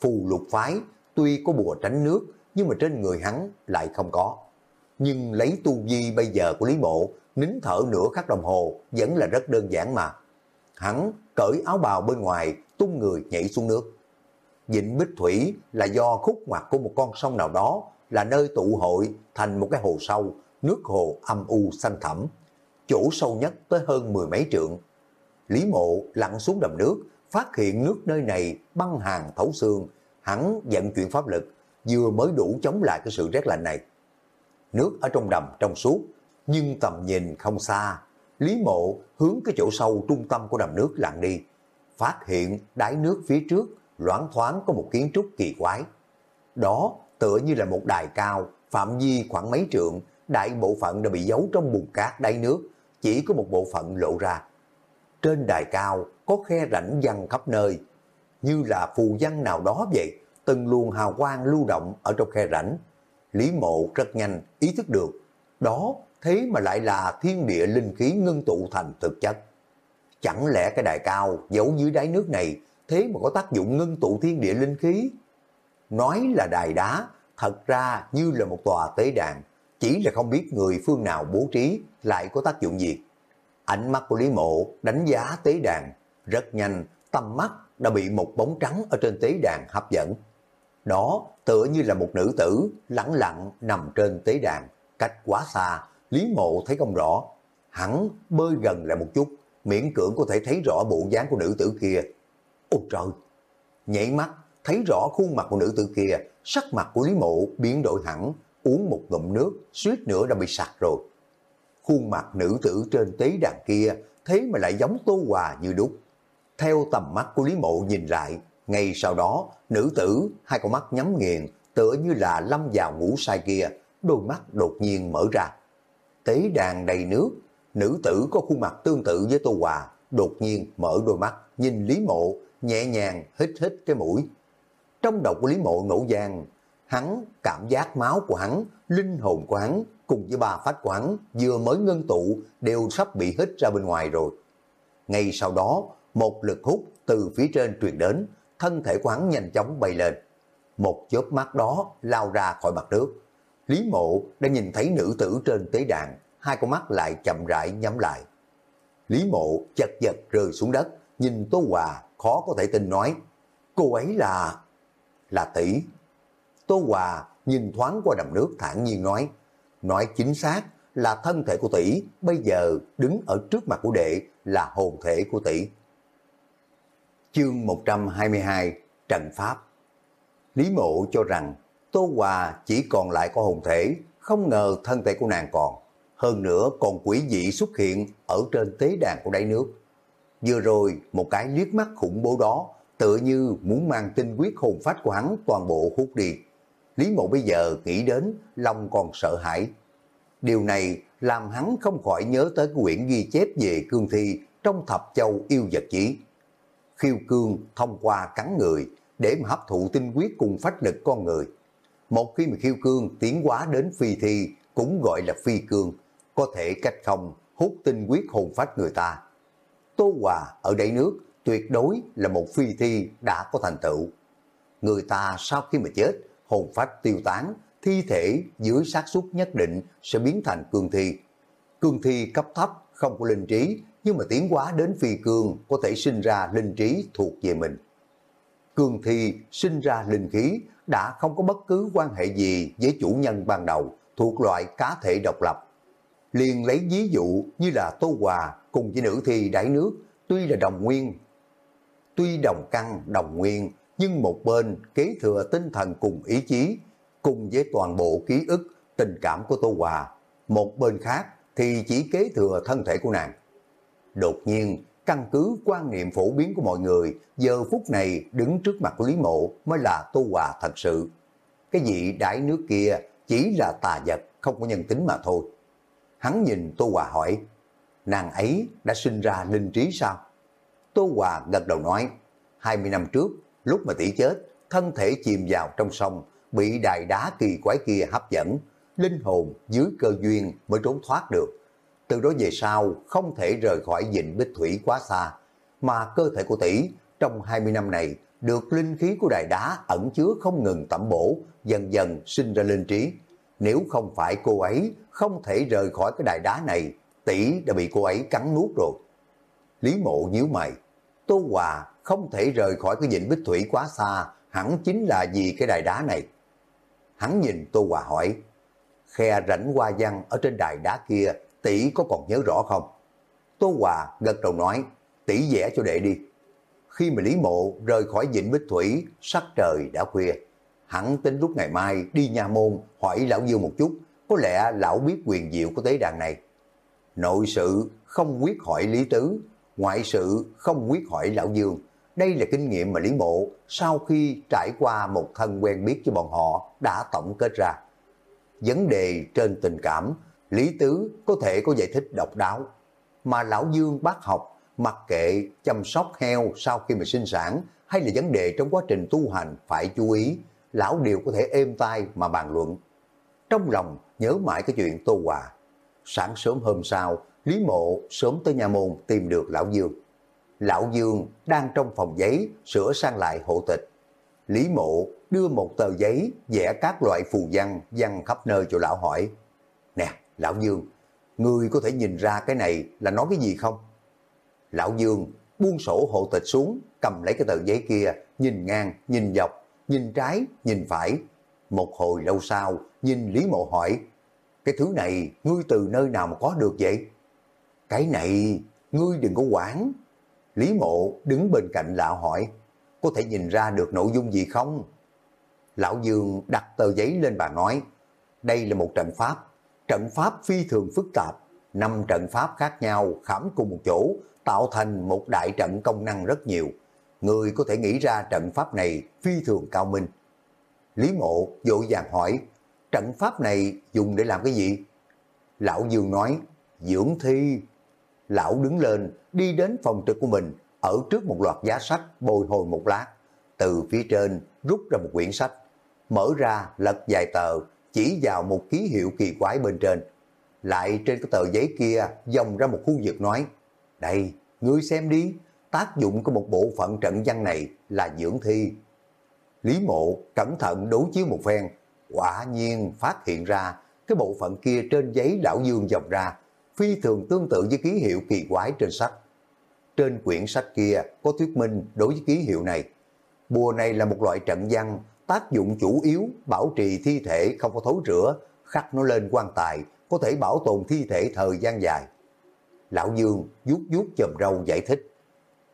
phù lục phái tuy có bùa tránh nước nhưng mà trên người hắn lại không có. Nhưng lấy tu vi bây giờ của Lý Mộ, nín thở nửa khắc đồng hồ vẫn là rất đơn giản mà. Hắn cởi áo bào bên ngoài, tung người nhảy xuống nước. Dịnh Bích Thủy là do khúc ngoặt của một con sông nào đó, là nơi tụ hội thành một cái hồ sâu, nước hồ âm u xanh thẳm. Chỗ sâu nhất tới hơn mười mấy trượng. Lý Mộ lặn xuống đầm nước, phát hiện nước nơi này băng hàng thấu xương, hắn vận chuyển pháp lực, vừa mới đủ chống lại cái sự rét lạnh này. Nước ở trong đầm trong suốt, nhưng tầm nhìn không xa. Lý mộ hướng cái chỗ sâu trung tâm của đầm nước lặn đi, phát hiện đáy nước phía trước loãng thoáng có một kiến trúc kỳ quái. Đó tựa như là một đài cao, phạm vi khoảng mấy trượng, đại bộ phận đã bị giấu trong bùn cát đáy nước, chỉ có một bộ phận lộ ra. Trên đài cao có khe rãnh văng khắp nơi, như là phù văn nào đó vậy, từng luồng hào quang lưu động ở trong khe rãnh. Lý mộ rất nhanh ý thức được, đó thế mà lại là thiên địa linh khí ngưng tụ thành thực chất. Chẳng lẽ cái đài cao giấu dưới đáy nước này thế mà có tác dụng ngưng tụ thiên địa linh khí? Nói là đài đá, thật ra như là một tòa tế đàn, chỉ là không biết người phương nào bố trí lại có tác dụng gì. Ánh mắt của Lý Mộ đánh giá tế đàn, rất nhanh, tầm mắt đã bị một bóng trắng ở trên tế đàn hấp dẫn. Đó tựa như là một nữ tử lẳng lặng nằm trên tế đàn, cách quá xa, Lý Mộ thấy không rõ. Hắn bơi gần lại một chút, miễn cưỡng có thể thấy rõ bộ dáng của nữ tử kia. Ôi trời! Nhảy mắt, thấy rõ khuôn mặt của nữ tử kia, sắc mặt của Lý Mộ biến đổi hẳn, uống một ngụm nước, suýt nữa đã bị sặc rồi. Khuôn mặt nữ tử trên tế đàn kia, thế mà lại giống Tô Hòa như đúc. Theo tầm mắt của Lý Mộ nhìn lại, ngay sau đó, nữ tử, hai con mắt nhắm nghiền, tựa như là lâm vào ngủ sai kia, đôi mắt đột nhiên mở ra. Tế đàn đầy nước, nữ tử có khuôn mặt tương tự với Tô Hòa, đột nhiên mở đôi mắt, nhìn Lý Mộ, nhẹ nhàng hít hít cái mũi. Trong đầu của Lý Mộ nổ giang, hắn cảm giác máu của hắn, linh hồn của hắn cùng với ba phách của hắn vừa mới ngân tụ đều sắp bị hít ra bên ngoài rồi. Ngay sau đó, một lực hút từ phía trên truyền đến, thân thể của hắn nhanh chóng bay lên. Một chớp mắt đó lao ra khỏi mặt nước. Lý mộ đã nhìn thấy nữ tử trên tế đàn, hai con mắt lại chậm rãi nhắm lại. Lý mộ chật vật rơi xuống đất, nhìn Tô Hòa khó có thể tin nói, cô ấy là là tỷ. Tô Hòa nhìn thoáng qua đầm nước thản nhiên nói, nói chính xác là thân thể của tỷ bây giờ đứng ở trước mặt của đệ là hồn thể của tỷ. Chương 122 Trận Pháp Lý Mộ cho rằng Tô Hòa chỉ còn lại có hồn thể, không ngờ thân thể của nàng còn. Hơn nữa còn quỷ dị xuất hiện ở trên tế đàn của đáy nước. Vừa rồi một cái liếc mắt khủng bố đó tựa như muốn mang tinh quyết hồn phách của hắn toàn bộ hút đi. Lý Mộ bây giờ nghĩ đến lòng còn sợ hãi. Điều này làm hắn không khỏi nhớ tới quyển ghi chép về cương thi trong thập châu yêu vật chỉ khiêu cương thông qua cắn người để mà hấp thụ tinh huyết cùng phách lực con người. Một khi mà khiêu cương tiến hóa đến phi thi cũng gọi là phi cương, có thể cách không hút tinh huyết hồn phách người ta. Tô Hòa ở đáy nước tuyệt đối là một phi thi đã có thành tựu. Người ta sau khi mà chết, hồn phách tiêu tán, thi thể dưới xác suất nhất định sẽ biến thành cương thi. Cương thi cấp thấp, không có linh trí, nhưng mà tiến hóa đến phi cương có thể sinh ra linh trí thuộc về mình. Cương thi sinh ra linh khí đã không có bất cứ quan hệ gì với chủ nhân ban đầu thuộc loại cá thể độc lập. Liền lấy ví dụ như là Tô Hòa cùng với nữ thi đáy nước tuy là đồng nguyên, tuy đồng căn đồng nguyên nhưng một bên kế thừa tinh thần cùng ý chí cùng với toàn bộ ký ức tình cảm của Tô Hòa, một bên khác thì chỉ kế thừa thân thể của nàng. Đột nhiên, căn cứ quan niệm phổ biến của mọi người, giờ phút này đứng trước mặt Lý Mộ mới là Tô Hòa thật sự. Cái vị đái nước kia chỉ là tà vật, không có nhân tính mà thôi. Hắn nhìn Tô Hòa hỏi, nàng ấy đã sinh ra linh trí sao? Tô Hòa gật đầu nói, 20 năm trước, lúc mà tỷ chết, thân thể chìm vào trong sông, bị đài đá kỳ quái kia hấp dẫn, linh hồn dưới cơ duyên mới trốn thoát được từ đó về sau không thể rời khỏi dịnh bích thủy quá xa, mà cơ thể của tỷ trong 20 năm này được linh khí của đài đá ẩn chứa không ngừng tẩm bổ, dần dần sinh ra linh trí. Nếu không phải cô ấy không thể rời khỏi cái đài đá này, tỷ đã bị cô ấy cắn nuốt rồi. Lý mộ nhíu mày, Tô Hòa không thể rời khỏi cái dịnh bích thủy quá xa, hẳn chính là vì cái đài đá này. Hắn nhìn Tô Hòa hỏi, khe rãnh hoa văn ở trên đài đá kia tỷ có còn nhớ rõ không? Tô Hòa gật đầu nói, tỷ vẽ cho đệ đi. Khi mà Lý Mộ rời khỏi dịnh Bích Thủy, sắc trời đã khuya. Hắn tính lúc ngày mai đi nhà môn hỏi lão Dương một chút, có lẽ lão biết quyền diệu của tế đàn này. Nội sự không quyết hỏi Lý Tứ, ngoại sự không quyết hỏi lão Dương. Đây là kinh nghiệm mà Lý Mộ sau khi trải qua một thân quen biết với bọn họ đã tổng kết ra. Vấn đề trên tình cảm Lý Tứ có thể có giải thích độc đáo, mà Lão Dương bác học mặc kệ chăm sóc heo sau khi mà sinh sản hay là vấn đề trong quá trình tu hành phải chú ý, Lão đều có thể êm tai mà bàn luận. Trong lòng nhớ mãi cái chuyện Tô Hòa, Sáng sớm hôm sau, Lý Mộ sớm tới nhà môn tìm được Lão Dương. Lão Dương đang trong phòng giấy sửa sang lại hộ tịch. Lý Mộ đưa một tờ giấy vẽ các loại phù văn văn khắp nơi cho lão hỏi. Nè, Lão Dương, người có thể nhìn ra cái này là nói cái gì không? Lão Dương buông sổ hộ tịch xuống, cầm lấy cái tờ giấy kia, nhìn ngang, nhìn dọc, nhìn trái, nhìn phải. Một hồi lâu sau, nhìn Lý Mộ hỏi, cái thứ này ngươi từ nơi nào mà có được vậy? Cái này, ngươi đừng có quản. Lý Mộ đứng bên cạnh lão hỏi, có thể nhìn ra được nội dung gì không? Lão Dương đặt tờ giấy lên bàn nói, đây là một trận pháp, trận pháp phi thường phức tạp, năm trận pháp khác nhau khảm cùng một chỗ, tạo thành một đại trận công năng rất nhiều. Người có thể nghĩ ra trận pháp này phi thường cao minh. Lý mộ vội vàng hỏi, trận pháp này dùng để làm cái gì? Lão Dương nói, dưỡng thi. Lão đứng lên, đi đến phòng trực của mình, ở trước một loạt giá sách bồi hồi một lát. Từ phía trên rút ra một quyển sách, mở ra lật vài tờ, chỉ vào một ký hiệu kỳ quái bên trên. Lại trên cái tờ giấy kia dòng ra một khu vực nói, đây, ngươi xem đi, tác dụng của một bộ phận trận văn này là dưỡng thi. Lý mộ cẩn thận đối chiếu một phen, quả nhiên phát hiện ra cái bộ phận kia trên giấy đảo dương dòng ra, phi thường tương tự với ký hiệu kỳ quái trên sách. Trên quyển sách kia có thuyết minh đối với ký hiệu này. Bùa này là một loại trận văn, tác dụng chủ yếu bảo trì thi thể không có thối rửa, khắc nó lên quan tài, có thể bảo tồn thi thể thời gian dài. Lão Dương vuốt vuốt chùm râu giải thích.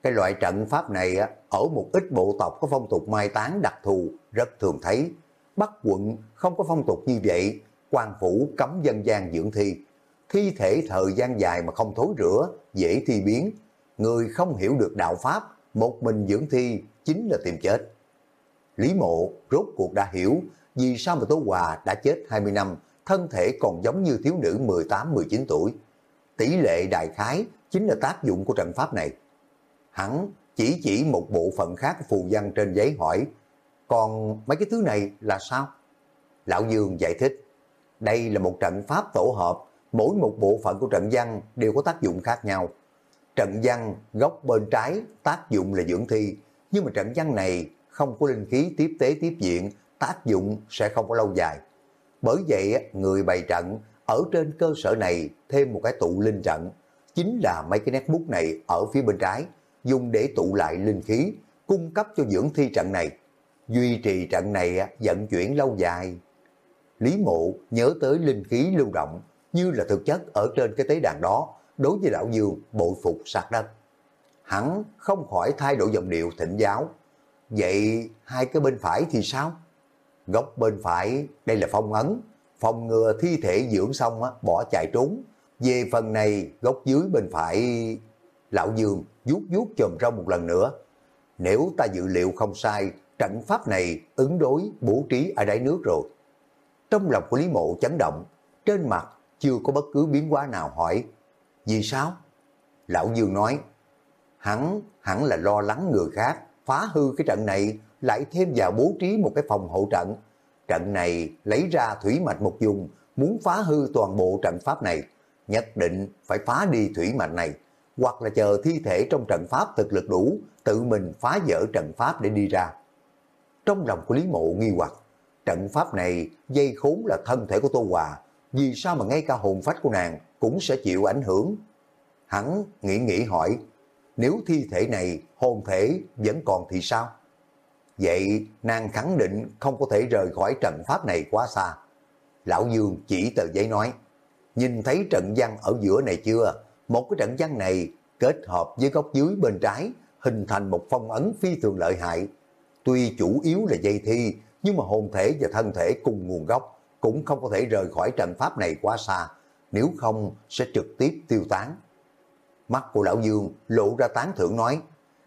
Cái loại trận pháp này ở một ít bộ tộc có phong tục mai táng đặc thù rất thường thấy. Bắc quận không có phong tục như vậy, quan phủ cấm dân gian dưỡng thi. Thi thể thời gian dài mà không thối rửa, dễ thi biến. Người không hiểu được đạo pháp, một mình dưỡng thi chính là tìm chết. Lý mộ rốt cuộc đã hiểu vì sao mà Tố Hòa đã chết 20 năm, thân thể còn giống như thiếu nữ 18-19 tuổi. Tỷ lệ đại khái chính là tác dụng của trận pháp này. Hắn chỉ chỉ một bộ phận khác của phù văn trên giấy hỏi, còn mấy cái thứ này là sao? Lão Dương giải thích, đây là một trận pháp tổ hợp, mỗi một bộ phận của trận văn đều có tác dụng khác nhau. Trận văn góc bên trái tác dụng là dưỡng thi, nhưng mà trận văn này không có linh khí tiếp tế tiếp diện, tác dụng sẽ không có lâu dài. Bởi vậy, người bày trận ở trên cơ sở này thêm một cái tụ linh trận, chính là mấy cái nét bút này ở phía bên trái, dùng để tụ lại linh khí, cung cấp cho dưỡng thi trận này. Duy trì trận này vận chuyển lâu dài. Lý mộ nhớ tới linh khí lưu động, như là thực chất ở trên cái tế đàn đó, đối với lão Dương bội phục sạc đất. Hắn không khỏi thay đổi giọng điệu thịnh giáo. Vậy hai cái bên phải thì sao? Góc bên phải, đây là phong ấn, phòng ngừa thi thể dưỡng xong á, bỏ chạy trốn. Về phần này, góc dưới bên phải, lão Dương vuốt vuốt chồm ra một lần nữa. Nếu ta dự liệu không sai, trận pháp này ứng đối bố trí ở đáy nước rồi. Trong lòng của Lý Mộ chấn động, trên mặt chưa có bất cứ biến hóa nào hỏi. Vì sao? Lão Dương nói, hắn, hắn là lo lắng người khác, phá hư cái trận này, lại thêm vào bố trí một cái phòng hậu trận. Trận này lấy ra thủy mạch một dùng, muốn phá hư toàn bộ trận pháp này, nhất định phải phá đi thủy mạch này, hoặc là chờ thi thể trong trận pháp thực lực đủ, tự mình phá vỡ trận pháp để đi ra. Trong lòng của Lý Mộ nghi hoặc, trận pháp này dây khốn là thân thể của Tô Hòa, vì sao mà ngay cả hồn phách của nàng cũng sẽ chịu ảnh hưởng? Hắn nghĩ nghĩ hỏi, nếu thi thể này hồn thể vẫn còn thì sao? Vậy nàng khẳng định không có thể rời khỏi trận pháp này quá xa. Lão Dương chỉ tờ giấy nói, nhìn thấy trận văn ở giữa này chưa? Một cái trận văn này kết hợp với góc dưới bên trái, hình thành một phong ấn phi thường lợi hại. Tuy chủ yếu là dây thi, nhưng mà hồn thể và thân thể cùng nguồn gốc cũng không có thể rời khỏi trận pháp này quá xa, nếu không sẽ trực tiếp tiêu tán. Mắt của Lão Dương lộ ra tán thưởng nói,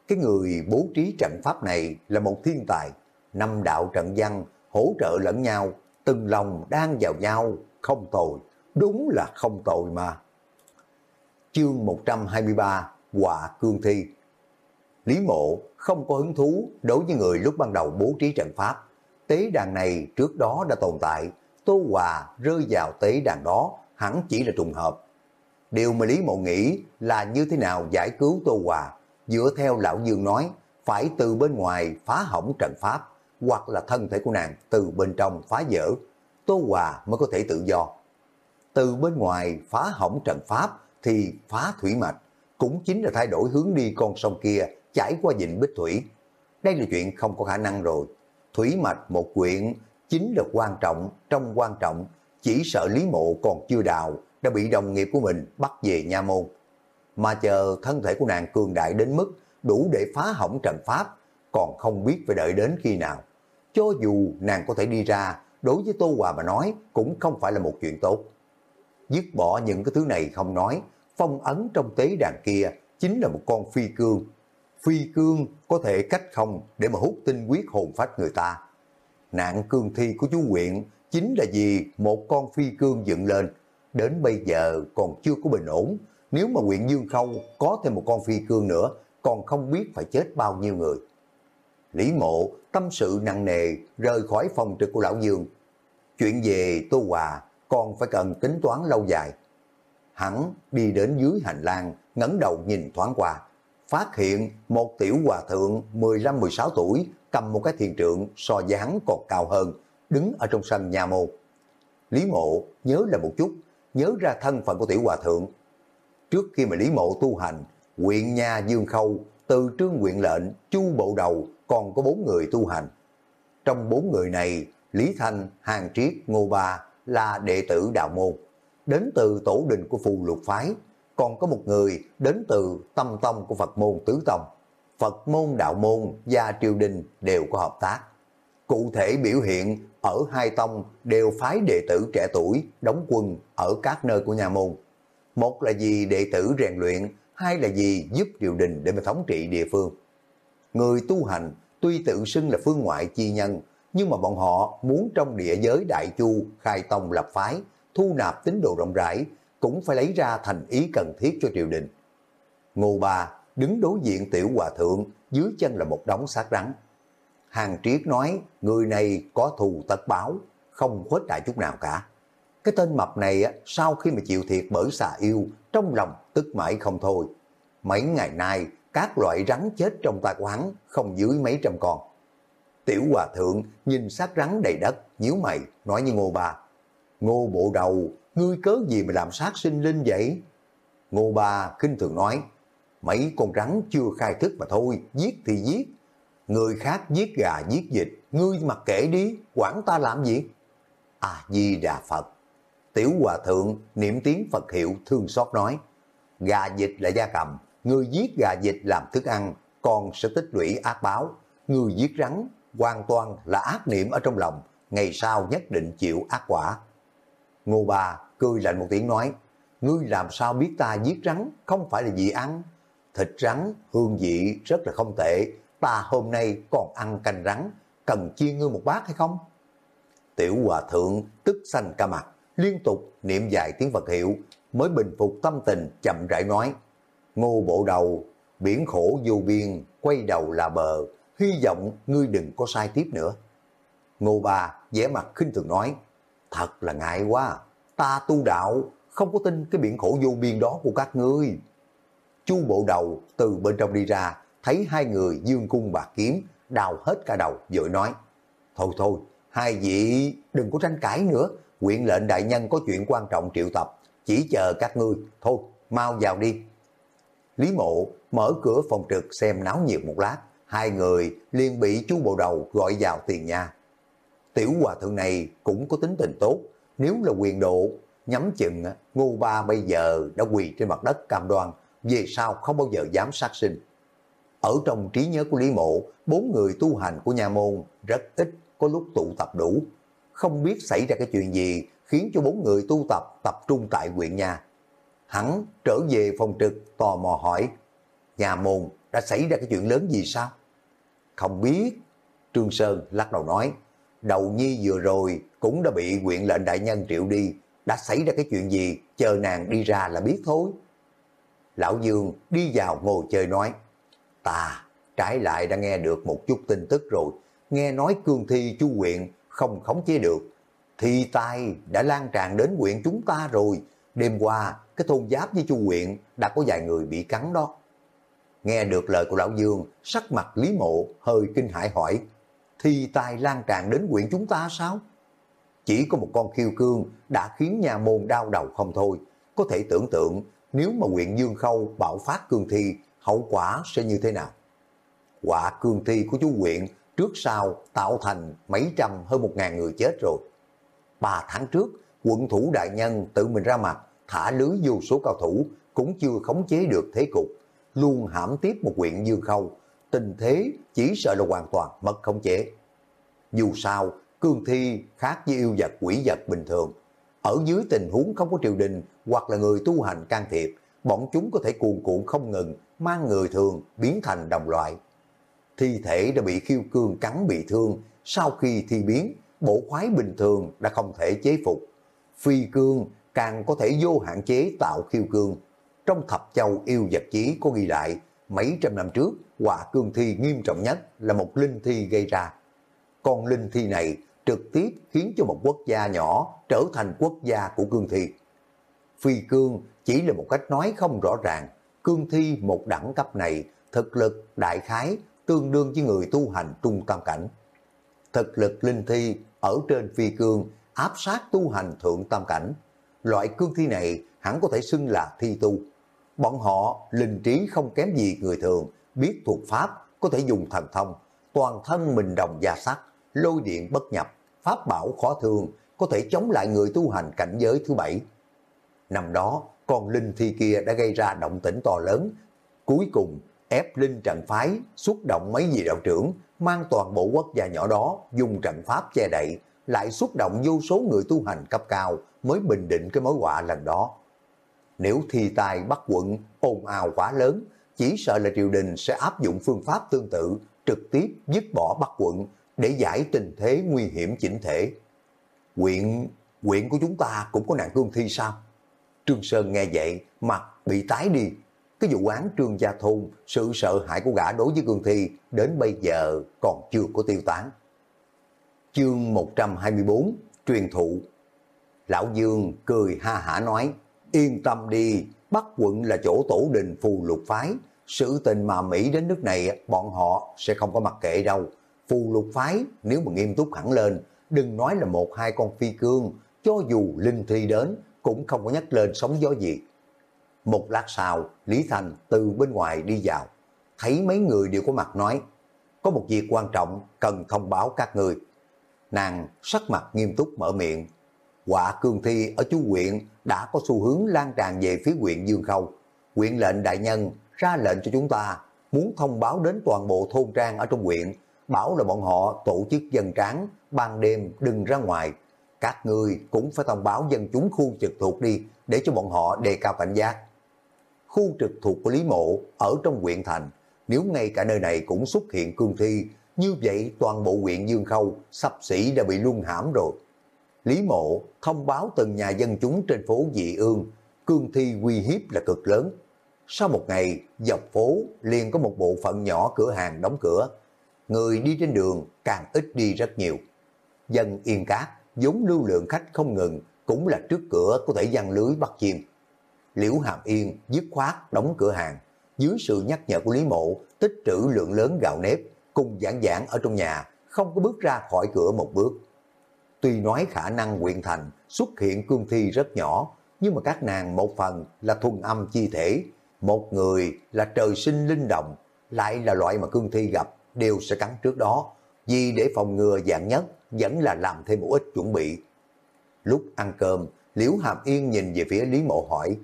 cái người bố trí trận pháp này là một thiên tài, năm đạo trận văn hỗ trợ lẫn nhau, từng lòng đang vào nhau, không tồi, đúng là không tồi mà. Chương 123 Quả Cương Thi Lý Mộ không có hứng thú đối với người lúc ban đầu bố trí trận pháp. Tế đàn này trước đó đã tồn tại, Tô Hòa rơi vào tế đàn đó, hẳn chỉ là trùng hợp. Điều mà Lý Mộ nghĩ là như thế nào giải cứu Tô Hòa, dựa theo Lão Dương nói, phải từ bên ngoài phá hỏng trận pháp, hoặc là thân thể của nàng từ bên trong phá vỡ, Tô Hòa mới có thể tự do. Từ bên ngoài phá hỏng trận pháp thì phá thủy mạch, cũng chính là thay đổi hướng đi con sông kia chảy qua dịnh Bích Thủy. Đây là chuyện không có khả năng rồi. Thủy mạch một quyện chính là quan trọng trong quan trọng, chỉ sợ Lý Mộ còn chưa đào đã bị đồng nghiệp của mình bắt về nha môn. Mà chờ thân thể của nàng cường đại đến mức đủ để phá hỏng trận pháp, còn không biết phải đợi đến khi nào. Cho dù nàng có thể đi ra, đối với Tô Hòa mà nói cũng không phải là một chuyện tốt. Dứt bỏ những cái thứ này không nói, phong ấn trong tế đàn kia chính là một con phi cương. Phi cương có thể cách không để mà hút tinh huyết hồn phách người ta. Nạn cương thi của chú huyện chính là vì một con phi cương dựng lên. Đến bây giờ còn chưa có bình ổn. Nếu mà huyện Dương Khâu có thêm một con phi cương nữa, còn không biết phải chết bao nhiêu người. Lý mộ tâm sự nặng nề rời khỏi phòng trực của Lão Dương. Chuyện về Tô Hòa còn phải cần tính toán lâu dài. Hắn đi đến dưới hành lang, ngẩng đầu nhìn thoáng qua, phát hiện một tiểu hòa thượng 15-16 tuổi cầm một cái thiền trượng so dáng còn cao hơn, đứng ở trong sân nhà mộ Lý mộ nhớ là một chút, nhớ ra thân phận của tiểu hòa thượng. Trước khi mà Lý mộ tu hành, huyện nhà Dương Khâu, từ trương huyện lệnh, chu bộ đầu, còn có bốn người tu hành. Trong bốn người này, Lý Thanh, Hàng Triết, Ngô Ba là đệ tử đạo môn, đến từ tổ đình của phù lục phái, còn có một người đến từ tâm tông của Phật môn tứ tông. Phật môn đạo môn và triều đình đều có hợp tác. Cụ thể biểu hiện ở hai tông đều phái đệ tử trẻ tuổi đóng quân ở các nơi của nhà môn. Một là vì đệ tử rèn luyện, hai là vì giúp triều đình để mà thống trị địa phương. Người tu hành tuy tự xưng là phương ngoại chi nhân, nhưng mà bọn họ muốn trong địa giới Đại Chu khai tông lập phái, thu nạp tín đồ rộng rãi, cũng phải lấy ra thành ý cần thiết cho triều đình. Ngô Ba đứng đối diện tiểu hòa thượng, dưới chân là một đống xác rắn. Hàng Triết nói, người này có thù tất báo, không khuếch đại chút nào cả. Cái tên mập này sau khi mà chịu thiệt bởi xà yêu, trong lòng tức mãi không thôi. Mấy ngày nay, các loại rắn chết trong tay của hắn không dưới mấy trăm con. Tiểu hòa thượng nhìn xác rắn đầy đất, nhíu mày, nói như ngô bà. Ngô bộ đầu, ngươi cớ gì mà làm sát sinh linh vậy? Ngô ba kinh thường nói, mấy con rắn chưa khai thức mà thôi, giết thì giết. Người khác giết gà giết vịt, ngươi mặc kệ đi, quản ta làm gì? À di đà Phật. Tiểu hòa thượng niệm tiếng Phật hiệu thương xót nói, gà vịt là gia cầm, người giết gà vịt làm thức ăn, còn sẽ tích lũy ác báo. Người giết rắn hoàn toàn là ác niệm ở trong lòng, ngày sau nhất định chịu ác quả. Ngô bà cười lạnh một tiếng nói, ngươi làm sao biết ta giết rắn, không phải là vì ăn. Thịt rắn, hương vị rất là không tệ, ta hôm nay còn ăn canh rắn, cần chia ngươi một bát hay không? Tiểu hòa thượng tức xanh cả mặt, liên tục niệm dài tiếng Phật hiệu, mới bình phục tâm tình chậm rãi nói, ngô bộ đầu, biển khổ vô biên, quay đầu là bờ, hy vọng ngươi đừng có sai tiếp nữa. Ngô bà vẻ mặt khinh thường nói, thật là ngại quá, ta tu đạo, không có tin cái biển khổ vô biên đó của các ngươi. Chu bộ đầu từ bên trong đi ra, thấy hai người dương cung bạc kiếm, đào hết cả đầu, vội nói, thôi thôi, hai vị đừng có tranh cãi nữa, quyện lệnh đại nhân có chuyện quan trọng triệu tập, chỉ chờ các ngươi, thôi, mau vào đi. Lý mộ mở cửa phòng trực xem náo nhiệt một lát, hai người liền bị chú bộ đầu gọi vào tiền nhà. Tiểu hòa thượng này cũng có tính tình tốt, nếu là quyền độ, nhắm chừng ngô ba bây giờ đã quỳ trên mặt đất cam đoan, về sau không bao giờ dám sát sinh. Ở trong trí nhớ của Lý Mộ, bốn người tu hành của nhà môn rất ít có lúc tụ tập đủ. Không biết xảy ra cái chuyện gì khiến cho bốn người tu tập tập trung tại huyện nhà. Hắn trở về phòng trực tò mò hỏi, nhà môn đã xảy ra cái chuyện lớn gì sao? Không biết. Trương Sơn lắc đầu nói, đầu nhi vừa rồi cũng đã bị quyện lệnh đại nhân triệu đi, đã xảy ra cái chuyện gì, chờ nàng đi ra là biết thôi. Lão Dương đi vào ngồi chơi nói, ta trái lại đã nghe được một chút tin tức rồi, nghe nói cương thi chú quyện không khống chế được. thi tai đã lan tràn đến quyện chúng ta rồi. Đêm qua, cái thôn giáp với chu quyện đã có vài người bị cắn đó. Nghe được lời của Lão Dương, sắc mặt Lý Mộ hơi kinh hãi hỏi, thì tai lan tràn đến quyện chúng ta sao? Chỉ có một con khiêu cương đã khiến nhà môn đau đầu không thôi. Có thể tưởng tượng nếu mà quyện Dương Khâu bạo phát cương thi, hậu quả sẽ như thế nào? Quả cương thi của chú quyện trước sau tạo thành mấy trăm hơn một ngàn người chết rồi. Ba tháng trước, quận thủ đại nhân tự mình ra mặt, thả lưới vô số cao thủ, cũng chưa khống chế được thế cục, luôn hãm tiếp một quyện Dương Khâu. Tình thế chỉ sợ là hoàn toàn mất khống chế. Dù sao, cương thi khác với yêu vật quỷ vật bình thường. Ở dưới tình huống không có triều đình hoặc là người tu hành can thiệp, bọn chúng có thể cuồn cuộn không ngừng, mang người thường biến thành đồng loại. Thi thể đã bị khiêu cương cắn bị thương, sau khi thi biến, bộ khoái bình thường đã không thể chế phục. Phi cương càng có thể vô hạn chế tạo khiêu cương. Trong thập châu yêu vật chí có ghi lại, mấy trăm năm trước, quả cương thi nghiêm trọng nhất là một linh thi gây ra. Con linh thi này trực tiếp khiến cho một quốc gia nhỏ trở thành quốc gia của cương thi. Phi cương chỉ là một cách nói không rõ ràng, cương thi một đẳng cấp này thực lực đại khái tương đương với người tu hành trung tam cảnh. Thực lực linh thi ở trên phi cương áp sát tu hành thượng tam cảnh. Loại cương thi này hẳn có thể xưng là thi tu. Bọn họ linh trí không kém gì người thường, biết thuộc pháp, có thể dùng thần thông, toàn thân mình đồng da sắt lôi điện bất nhập, pháp bảo khó thương, có thể chống lại người tu hành cảnh giới thứ bảy. Năm đó, con linh thi kia đã gây ra động tĩnh to lớn, cuối cùng ép linh trận phái, xuất động mấy vị đạo trưởng, mang toàn bộ quốc gia nhỏ đó dùng trận pháp che đậy, lại xuất động vô số người tu hành cấp cao mới bình định cái mối họa lần đó. Nếu thi tài bắt quận ồn ào quá lớn, chỉ sợ là triều đình sẽ áp dụng phương pháp tương tự, trực tiếp dứt bỏ bắt quận để giải tình thế nguy hiểm chỉnh thể. Quyện, quyện của chúng ta cũng có nạn cương thi sao? Trương Sơn nghe vậy, mặt bị tái đi. Cái vụ án Trương Gia Thôn, sự sợ hãi của gã đối với cương thi đến bây giờ còn chưa có tiêu tán. Chương 124, truyền thụ. Lão Dương cười ha hả nói, yên tâm đi, Bắc quận là chỗ tổ đình phù lục phái, sự tình mà Mỹ đến nước này bọn họ sẽ không có mặc kệ đâu. Phù lục phái nếu mà nghiêm túc hẳn lên, đừng nói là một hai con phi cương, cho dù linh thi đến cũng không có nhắc lên sóng gió gì. Một lát sau, Lý Thành từ bên ngoài đi vào, thấy mấy người đều có mặt nói, có một việc quan trọng cần thông báo các người. Nàng sắc mặt nghiêm túc mở miệng, quả cương thi ở chú huyện đã có xu hướng lan tràn về phía huyện Dương Khâu. Huyện lệnh đại nhân ra lệnh cho chúng ta muốn thông báo đến toàn bộ thôn trang ở trong huyện, bảo là bọn họ tổ chức dân tráng, ban đêm đừng ra ngoài. Các người cũng phải thông báo dân chúng khu trực thuộc đi để cho bọn họ đề cao cảnh giác. Khu trực thuộc của Lý Mộ ở trong huyện thành, nếu ngay cả nơi này cũng xuất hiện cương thi, như vậy toàn bộ huyện Dương Khâu sắp xỉ đã bị luân hãm rồi. Lý Mộ thông báo từng nhà dân chúng trên phố Dị Ương, cương thi uy hiếp là cực lớn. Sau một ngày, dọc phố liền có một bộ phận nhỏ cửa hàng đóng cửa. Người đi trên đường càng ít đi rất nhiều. Dân yên cát, vốn lưu lượng khách không ngừng, cũng là trước cửa có thể giăng lưới bắt chim. Liễu Hàm Yên dứt khoát đóng cửa hàng. Dưới sự nhắc nhở của Lý Mộ, tích trữ lượng lớn gạo nếp, cùng giảng giảng ở trong nhà, không có bước ra khỏi cửa một bước. Tuy nói khả năng quyện thành xuất hiện cương thi rất nhỏ, nhưng mà các nàng một phần là thuần âm chi thể, một người là trời sinh linh động, lại là loại mà cương thi gặp đều sẽ cắn trước đó, vì để phòng ngừa dạng nhất vẫn là làm thêm một ít chuẩn bị. Lúc ăn cơm, Liễu Hàm Yên nhìn về phía Lý Mộ hỏi,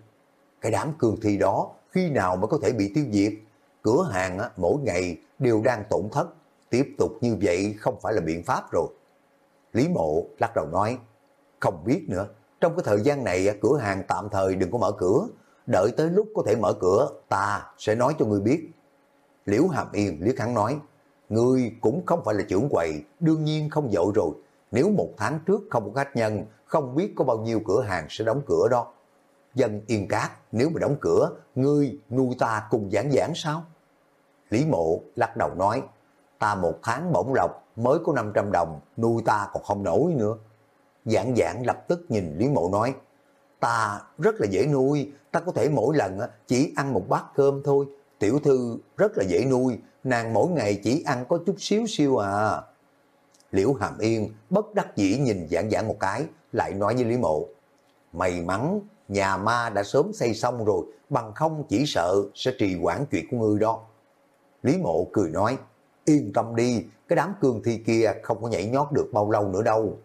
cái đám cương thi đó khi nào mới có thể bị tiêu diệt? Cửa hàng á, mỗi ngày đều đang tổn thất, tiếp tục như vậy không phải là biện pháp rồi. Lý Mộ lắc đầu nói, không biết nữa, trong cái thời gian này cửa hàng tạm thời đừng có mở cửa, đợi tới lúc có thể mở cửa, ta sẽ nói cho ngươi biết. Liễu Hàm Yên liếc hắn nói, ngươi cũng không phải là trưởng quầy, đương nhiên không dội rồi. Nếu một tháng trước không có khách nhân, không biết có bao nhiêu cửa hàng sẽ đóng cửa đó. Dân yên cát, nếu mà đóng cửa, ngươi nuôi ta cùng giảng giảng sao? Lý Mộ lắc đầu nói, ta một tháng bổng lộc mới có 500 đồng, nuôi ta còn không nổi nữa. Giảng giảng lập tức nhìn Lý Mộ nói, ta rất là dễ nuôi, ta có thể mỗi lần chỉ ăn một bát cơm thôi, tiểu thư rất là dễ nuôi, nàng mỗi ngày chỉ ăn có chút xíu xíu à. Liễu Hàm Yên bất đắc dĩ nhìn giảng giảng một cái, lại nói với Lý Mộ, may mắn nhà ma đã sớm xây xong rồi, bằng không chỉ sợ sẽ trì quản chuyện của ngươi đó. Lý Mộ cười nói, yên tâm đi, cái đám cương thi kia không có nhảy nhót được bao lâu nữa đâu.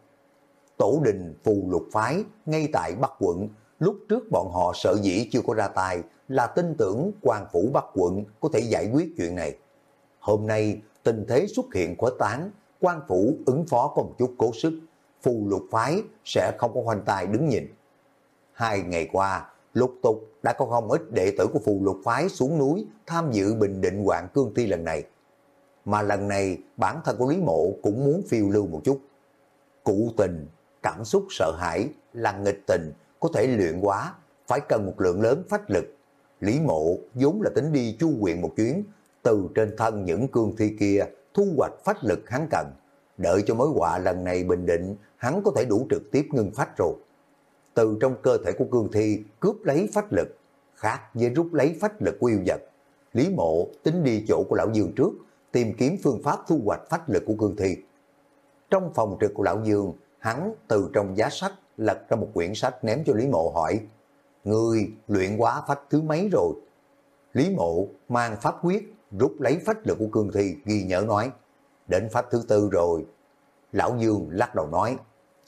Tổ đình phù lục phái ngay tại Bắc quận, lúc trước bọn họ sợ dĩ chưa có ra tài là tin tưởng quan phủ Bắc quận có thể giải quyết chuyện này. Hôm nay tình thế xuất hiện khuếch tán, quan phủ ứng phó có một chút cố sức, phù lục phái sẽ không có hoành tài đứng nhìn. Hai ngày qua, lục tục đã có không ít đệ tử của phù lục phái xuống núi tham dự bình định hoạn cương thi lần này. Mà lần này bản thân của Lý Mộ cũng muốn phiêu lưu một chút. Cụ tình, cảm xúc sợ hãi là nghịch tình, có thể luyện quá, phải cần một lượng lớn phách lực. Lý Mộ vốn là tính đi chu quyền một chuyến, từ trên thân những cương thi kia thu hoạch phách lực hắn cần. Đợi cho mối họa lần này bình định, hắn có thể đủ trực tiếp ngưng phách rồi. Từ trong cơ thể của cương thi cướp lấy phách lực, khác với rút lấy phách lực của yêu vật. Lý mộ tính đi chỗ của lão Dương trước, tìm kiếm phương pháp thu hoạch phách lực của cương thi. Trong phòng trực của lão Dương, hắn từ trong giá sách lật ra một quyển sách ném cho Lý Mộ hỏi, Người luyện quá phách thứ mấy rồi? Lý Mộ mang pháp quyết rút lấy phách lực của cương thi ghi nhớ nói, đến phách thứ tư rồi. Lão Dương lắc đầu nói,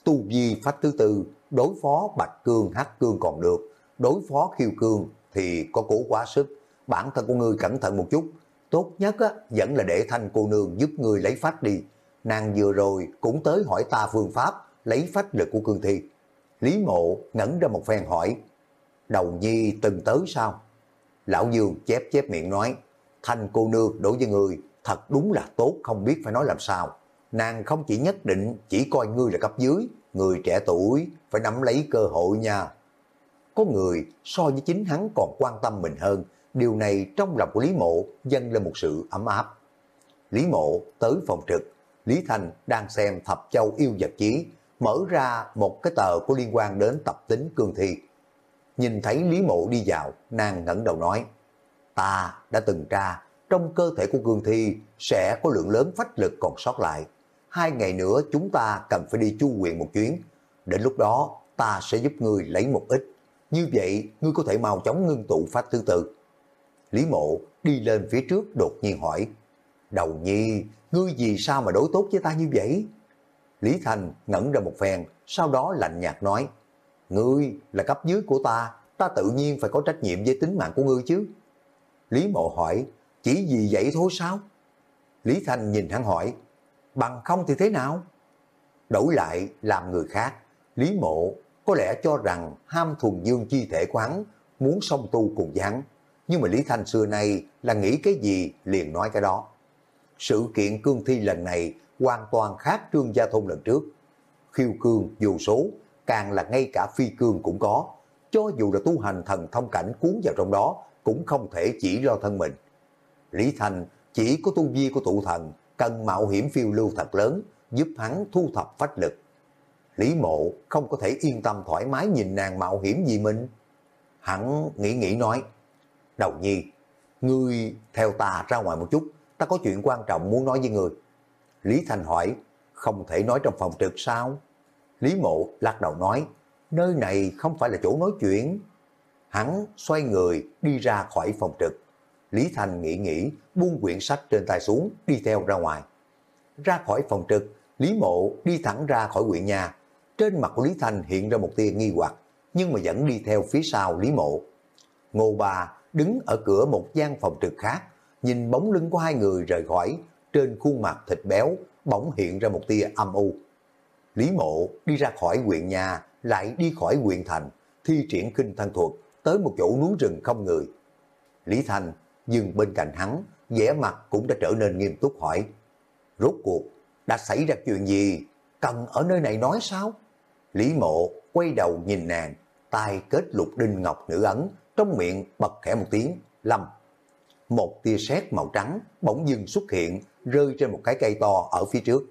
tu vi phách thứ tư, đối phó bạch cương hắc cương còn được, đối phó khiêu cương thì có cố quá sức, bản thân của ngươi cẩn thận một chút, tốt nhất á, vẫn là để thanh cô nương giúp người lấy phách đi. Nàng vừa rồi cũng tới hỏi ta phương pháp lấy phách lực của cương thi. Lý mộ ngẩn ra một phen hỏi, đầu nhi từng tới sao? Lão Dương chép chép miệng nói, thanh cô nương đối với người thật đúng là tốt không biết phải nói làm sao. Nàng không chỉ nhất định chỉ coi ngươi là cấp dưới, người trẻ tuổi phải nắm lấy cơ hội nha. Có người so với chính hắn còn quan tâm mình hơn, điều này trong lòng của Lý Mộ dâng lên một sự ấm áp. Lý Mộ tới phòng trực, Lý Thành đang xem thập châu yêu vật chí, mở ra một cái tờ có liên quan đến tập tính cương thi. Nhìn thấy Lý Mộ đi vào, nàng ngẩng đầu nói, ta đã từng tra, trong cơ thể của cương thi sẽ có lượng lớn phách lực còn sót lại. Hai ngày nữa chúng ta cần phải đi chu quyền một chuyến. Đến lúc đó ta sẽ giúp ngươi lấy một ít. Như vậy ngươi có thể mau chóng ngưng tụ phách thứ tự. Lý mộ đi lên phía trước đột nhiên hỏi. Đầu nhi, ngươi vì sao mà đối tốt với ta như vậy? Lý Thành ngẩn ra một phen, sau đó lạnh nhạt nói. Ngươi là cấp dưới của ta, ta tự nhiên phải có trách nhiệm với tính mạng của ngươi chứ. Lý mộ hỏi, chỉ vì vậy thôi sao? Lý Thành nhìn hắn hỏi, bằng không thì thế nào? Đổi lại làm người khác, Lý mộ có lẽ cho rằng ham thuần dương chi thể của hắn, muốn song tu cùng với hắn. Nhưng mà Lý Thanh xưa nay là nghĩ cái gì liền nói cái đó. Sự kiện cương thi lần này hoàn toàn khác trương gia thôn lần trước. Khiêu cương dù số, càng là ngay cả phi cương cũng có. Cho dù là tu hành thần thông cảnh cuốn vào trong đó, cũng không thể chỉ lo thân mình. Lý Thành chỉ có tu vi của tụ thần, cần mạo hiểm phiêu lưu thật lớn, giúp hắn thu thập phách lực. Lý Mộ không có thể yên tâm thoải mái nhìn nàng mạo hiểm gì mình. Hắn nghĩ nghĩ nói, Đầu nhi, ngươi theo ta ra ngoài một chút, ta có chuyện quan trọng muốn nói với ngươi. Lý Thành hỏi, không thể nói trong phòng trực sao? Lý Mộ lắc đầu nói, nơi này không phải là chỗ nói chuyện. Hắn xoay người đi ra khỏi phòng trực. Lý Thành nghĩ nghĩ, buông quyển sách trên tay xuống, đi theo ra ngoài. Ra khỏi phòng trực, Lý Mộ đi thẳng ra khỏi quyện nhà. Trên mặt của Lý Thành hiện ra một tia nghi hoặc, nhưng mà vẫn đi theo phía sau Lý Mộ. Ngô Bà đứng ở cửa một gian phòng trực khác, nhìn bóng lưng của hai người rời khỏi, trên khuôn mặt thịt béo, bỗng hiện ra một tia âm u. Lý Mộ đi ra khỏi huyện nhà, lại đi khỏi huyện thành, thi triển kinh thân thuật, tới một chỗ núi rừng không người. Lý Thành dừng bên cạnh hắn, vẻ mặt cũng đã trở nên nghiêm túc hỏi. Rốt cuộc, đã xảy ra chuyện gì? Cần ở nơi này nói sao? Lý Mộ quay đầu nhìn nàng, tay kết lục đinh ngọc nữ ấn, trong miệng bật khẽ một tiếng, lâm. Một tia sét màu trắng bỗng dưng xuất hiện, rơi trên một cái cây to ở phía trước.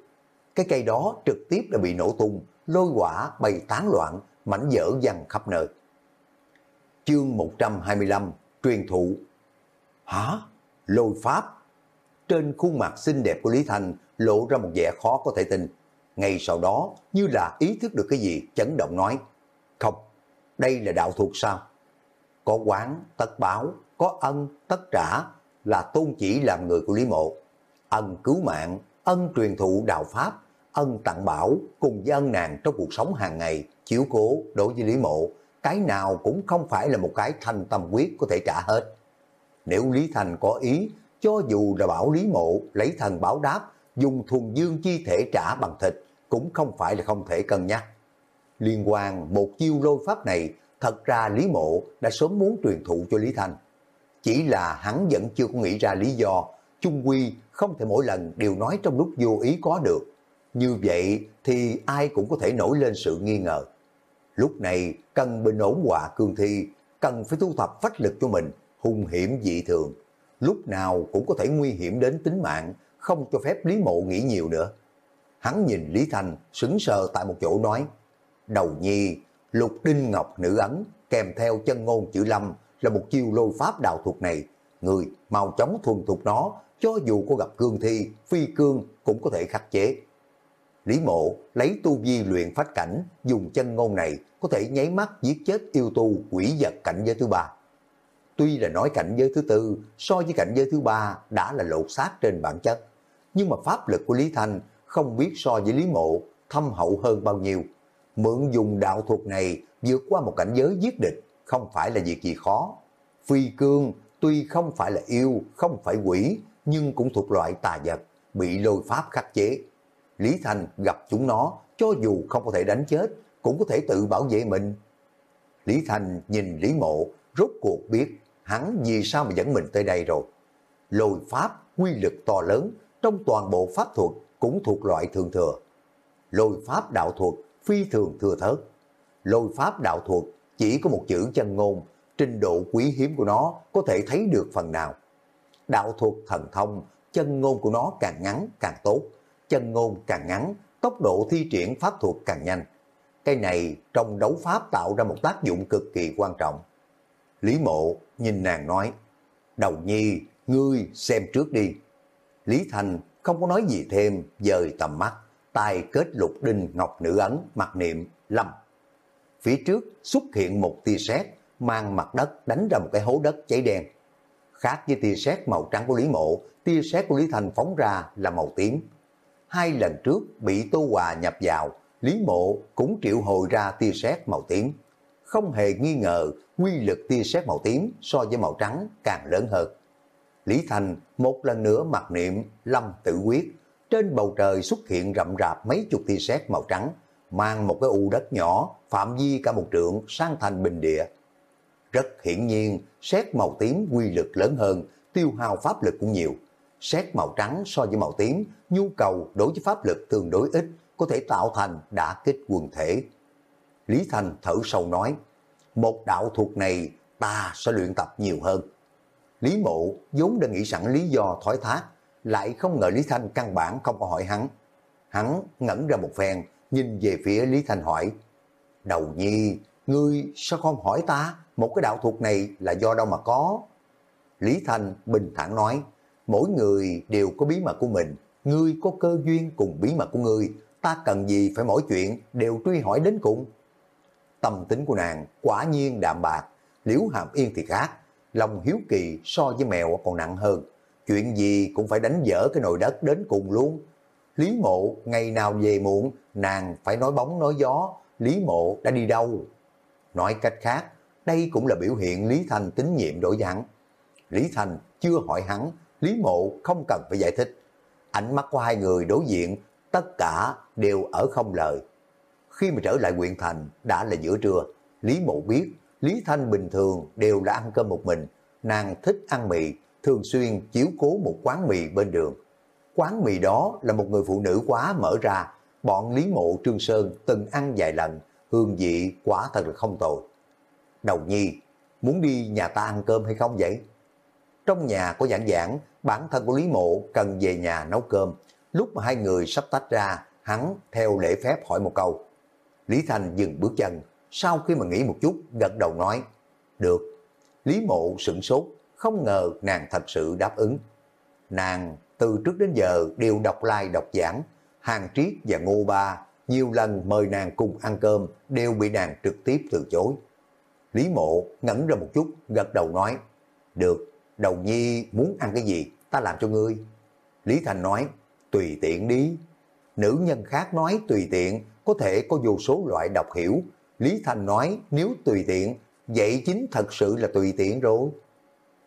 Cái cây đó trực tiếp đã bị nổ tung, lôi quả bay tán loạn, mảnh vỡ dằn khắp nơi. Chương 125 Truyền thụ Hả? Lôi pháp? Trên khuôn mặt xinh đẹp của Lý Thành lộ ra một vẻ khó có thể tin. Ngay sau đó, như là ý thức được cái gì, chấn động nói. Không, đây là đạo thuộc sao? Có quán, tất báo, có ân, tất trả, là tôn chỉ làm người của Lý Mộ. Ân cứu mạng, ân truyền thụ đạo Pháp, ân tặng bảo cùng với ân nàng trong cuộc sống hàng ngày, chiếu cố đối với Lý Mộ, cái nào cũng không phải là một cái thành tâm quyết có thể trả hết. Nếu Lý Thành có ý, cho dù là bảo Lý Mộ lấy thần báo đáp, dùng thuần dương chi thể trả bằng thịt, cũng không phải là không thể cân nhắc. Liên quan một chiêu lôi pháp này, thật ra Lý Mộ đã sớm muốn truyền thụ cho Lý Thành. Chỉ là hắn vẫn chưa có nghĩ ra lý do, chung quy không thể mỗi lần đều nói trong lúc vô ý có được. Như vậy thì ai cũng có thể nổi lên sự nghi ngờ. Lúc này cần bình ổn hòa cương thi, cần phải thu thập phách lực cho mình, hung hiểm dị thường. Lúc nào cũng có thể nguy hiểm đến tính mạng, không cho phép Lý Mộ nghĩ nhiều nữa. Hắn nhìn Lý Thành sững sờ tại một chỗ nói, đầu nhi, lục đinh ngọc nữ ấn, kèm theo chân ngôn chữ lâm là một chiêu lôi pháp đạo thuật này. Người mau chóng thuần thục nó, cho dù có gặp cương thi, phi cương cũng có thể khắc chế. Lý mộ lấy tu vi luyện phách cảnh, dùng chân ngôn này có thể nháy mắt giết chết yêu tu quỷ vật cảnh giới thứ ba. Tuy là nói cảnh giới thứ tư so với cảnh giới thứ ba đã là lột xác trên bản chất, nhưng mà pháp lực của Lý Thanh không biết so với Lý Mộ thâm hậu hơn bao nhiêu. Mượn dùng đạo thuật này vượt qua một cảnh giới giết địch không phải là việc gì khó. Phi cương tuy không phải là yêu, không phải quỷ, nhưng cũng thuộc loại tà vật, bị lôi pháp khắc chế. Lý Thành gặp chúng nó, cho dù không có thể đánh chết, cũng có thể tự bảo vệ mình. Lý Thành nhìn Lý Mộ, rốt cuộc biết hắn vì sao mà dẫn mình tới đây rồi. Lôi pháp, quy lực to lớn, trong toàn bộ pháp thuật cũng thuộc loại thường thừa. Lôi pháp đạo thuật, phi thường thừa thớt. Lôi pháp đạo thuật chỉ có một chữ chân ngôn, trình độ quý hiếm của nó có thể thấy được phần nào. Đạo thuật thần thông, chân ngôn của nó càng ngắn càng tốt, chân ngôn càng ngắn, tốc độ thi triển pháp thuật càng nhanh. Cái này trong đấu pháp tạo ra một tác dụng cực kỳ quan trọng. Lý mộ nhìn nàng nói, đầu nhi, ngươi xem trước đi. Lý Thành không có nói gì thêm, dời tầm mắt, tay kết lục đinh ngọc nữ ấn, mặc niệm, lâm. Phía trước xuất hiện một tia sét mang mặt đất đánh ra một cái hố đất cháy đen. Khác với tia sét màu trắng của Lý Mộ, tia sét của Lý Thành phóng ra là màu tím. Hai lần trước bị Tô Hòa nhập vào, Lý Mộ cũng triệu hồi ra tia sét màu tím. Không hề nghi ngờ, quy lực tia sét màu tím so với màu trắng càng lớn hơn. Lý Thành một lần nữa mặc niệm lâm tự quyết, trên bầu trời xuất hiện rậm rạp mấy chục tia sét màu trắng, mang một cái u đất nhỏ, phạm vi cả một trượng sang thành bình địa. Rất hiển nhiên, sét màu tím quy lực lớn hơn, tiêu hao pháp lực cũng nhiều. Sét màu trắng so với màu tím, nhu cầu đối với pháp lực tương đối ít, có thể tạo thành đã kích quần thể. Lý Thành thở sâu nói, một đạo thuật này ta sẽ luyện tập nhiều hơn. Lý Mộ vốn đã nghĩ sẵn lý do thoái thác, lại không ngờ Lý Thanh căn bản không có hỏi hắn. Hắn ngẩn ra một phen, nhìn về phía Lý Thanh hỏi, Đầu nhi, ngươi sao không hỏi ta, một cái đạo thuật này là do đâu mà có? Lý Thanh bình thản nói, mỗi người đều có bí mật của mình, ngươi có cơ duyên cùng bí mật của ngươi, ta cần gì phải mỗi chuyện đều truy hỏi đến cùng. Tâm tính của nàng quả nhiên đạm bạc, liễu hàm yên thì khác, lòng hiếu kỳ so với mèo còn nặng hơn. Chuyện gì cũng phải đánh dở cái nồi đất đến cùng luôn. Lý mộ ngày nào về muộn, nàng phải nói bóng nói gió, Lý mộ đã đi đâu. Nói cách khác, đây cũng là biểu hiện Lý Thành tín nhiệm đổi dạng. hắn. Lý Thành chưa hỏi hắn, Lý mộ không cần phải giải thích. Ánh mắt của hai người đối diện, tất cả đều ở không lời. Khi mà trở lại huyện thành, đã là giữa trưa, Lý mộ biết Lý Thanh bình thường đều là ăn cơm một mình, nàng thích ăn mì, thường xuyên chiếu cố một quán mì bên đường. Quán mì đó là một người phụ nữ quá mở ra, bọn Lý Mộ Trương Sơn từng ăn vài lần, hương vị quả thật là không tồi. Đầu nhi, muốn đi nhà ta ăn cơm hay không vậy? Trong nhà có giảng giảng, bản thân của Lý Mộ cần về nhà nấu cơm. Lúc mà hai người sắp tách ra, hắn theo lễ phép hỏi một câu. Lý Thành dừng bước chân, sau khi mà nghĩ một chút, gật đầu nói, được. Lý Mộ sửng sốt, không ngờ nàng thật sự đáp ứng. Nàng từ trước đến giờ đều đọc lai like, đọc giảng, Hàng Triết và Ngô Ba nhiều lần mời nàng cùng ăn cơm đều bị nàng trực tiếp từ chối. Lý Mộ ngẩn ra một chút, gật đầu nói, được, đầu nhi muốn ăn cái gì, ta làm cho ngươi. Lý Thành nói, tùy tiện đi. Nữ nhân khác nói tùy tiện, có thể có vô số loại đọc hiểu. Lý Thành nói nếu tùy tiện, vậy chính thật sự là tùy tiện rồi.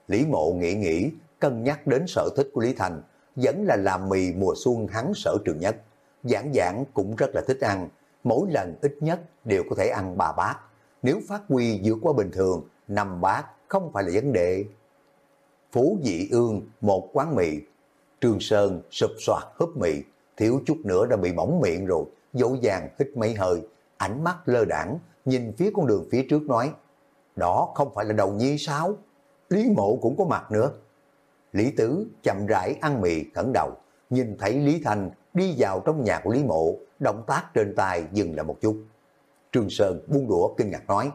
Lý Mộ nghĩ nghĩ, cân nhắc đến sở thích của Lý Thành, vẫn là làm mì mùa xuân hắn sở trường nhất. Giảng giảng cũng rất là thích ăn, mỗi lần ít nhất đều có thể ăn ba bát. Nếu phát huy vượt qua bình thường, năm bát không phải là vấn đề. Phú Dị Ương, một quán mì. Trường Sơn sụp soạt húp mì, thiếu chút nữa đã bị bỏng miệng rồi, dỗ dàng hít mấy hơi, ánh mắt lơ đảng, nhìn phía con đường phía trước nói, đó không phải là đầu nhi sao? Lý mộ cũng có mặt nữa. Lý Tứ chậm rãi ăn mì cẩn đầu, nhìn thấy Lý Thành đi vào trong nhà của Lý Mộ, động tác trên tay dừng lại một chút. Trương Sơn buông đũa kinh ngạc nói,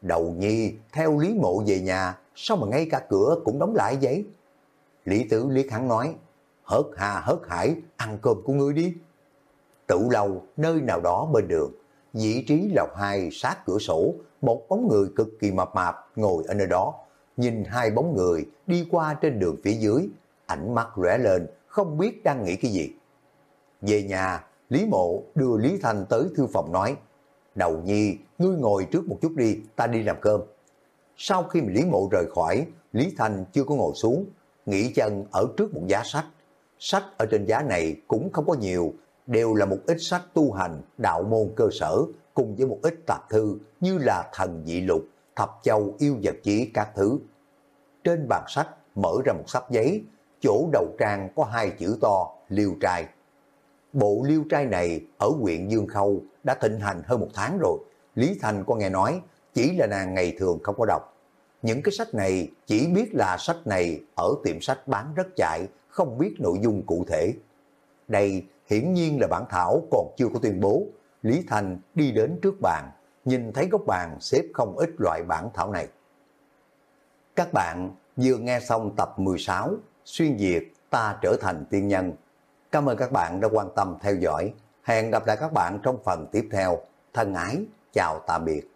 đầu nhi theo Lý Mộ về nhà, sao mà ngay cả cửa cũng đóng lại vậy? Lý Tứ liếc hắn nói, hớt hà hớt hải, ăn cơm của ngươi đi. Tự lâu, nơi nào đó bên đường, vị trí lầu hai sát cửa sổ, một bóng người cực kỳ mập mạp ngồi ở nơi đó, nhìn hai bóng người đi qua trên đường phía dưới, ảnh mắt lóe lên, không biết đang nghĩ cái gì. Về nhà, Lý Mộ đưa Lý Thanh tới thư phòng nói, Đầu nhi, ngươi ngồi trước một chút đi, ta đi làm cơm. Sau khi Lý Mộ rời khỏi, Lý Thanh chưa có ngồi xuống, nghỉ chân ở trước một giá sách. Sách ở trên giá này cũng không có nhiều, đều là một ít sách tu hành, đạo môn cơ sở, cùng với một ít tạp thư như là thần dị lục, thập châu yêu vật chỉ các thứ. Trên bàn sách mở ra một sắp giấy, chỗ đầu trang có hai chữ to, liêu trai. Bộ liêu trai này ở huyện Dương Khâu đã thịnh hành hơn một tháng rồi. Lý Thành có nghe nói, chỉ là nàng ngày thường không có đọc. Những cái sách này chỉ biết là sách này ở tiệm sách bán rất chạy, không biết nội dung cụ thể. Đây hiển nhiên là bản thảo còn chưa có tuyên bố. Lý Thành đi đến trước bàn, nhìn thấy góc bàn xếp không ít loại bản thảo này. Các bạn vừa nghe xong tập 16 Xuyên Việt ta trở thành tiên nhân. Cảm ơn các bạn đã quan tâm theo dõi. Hẹn gặp lại các bạn trong phần tiếp theo. Thân ái, chào tạm biệt.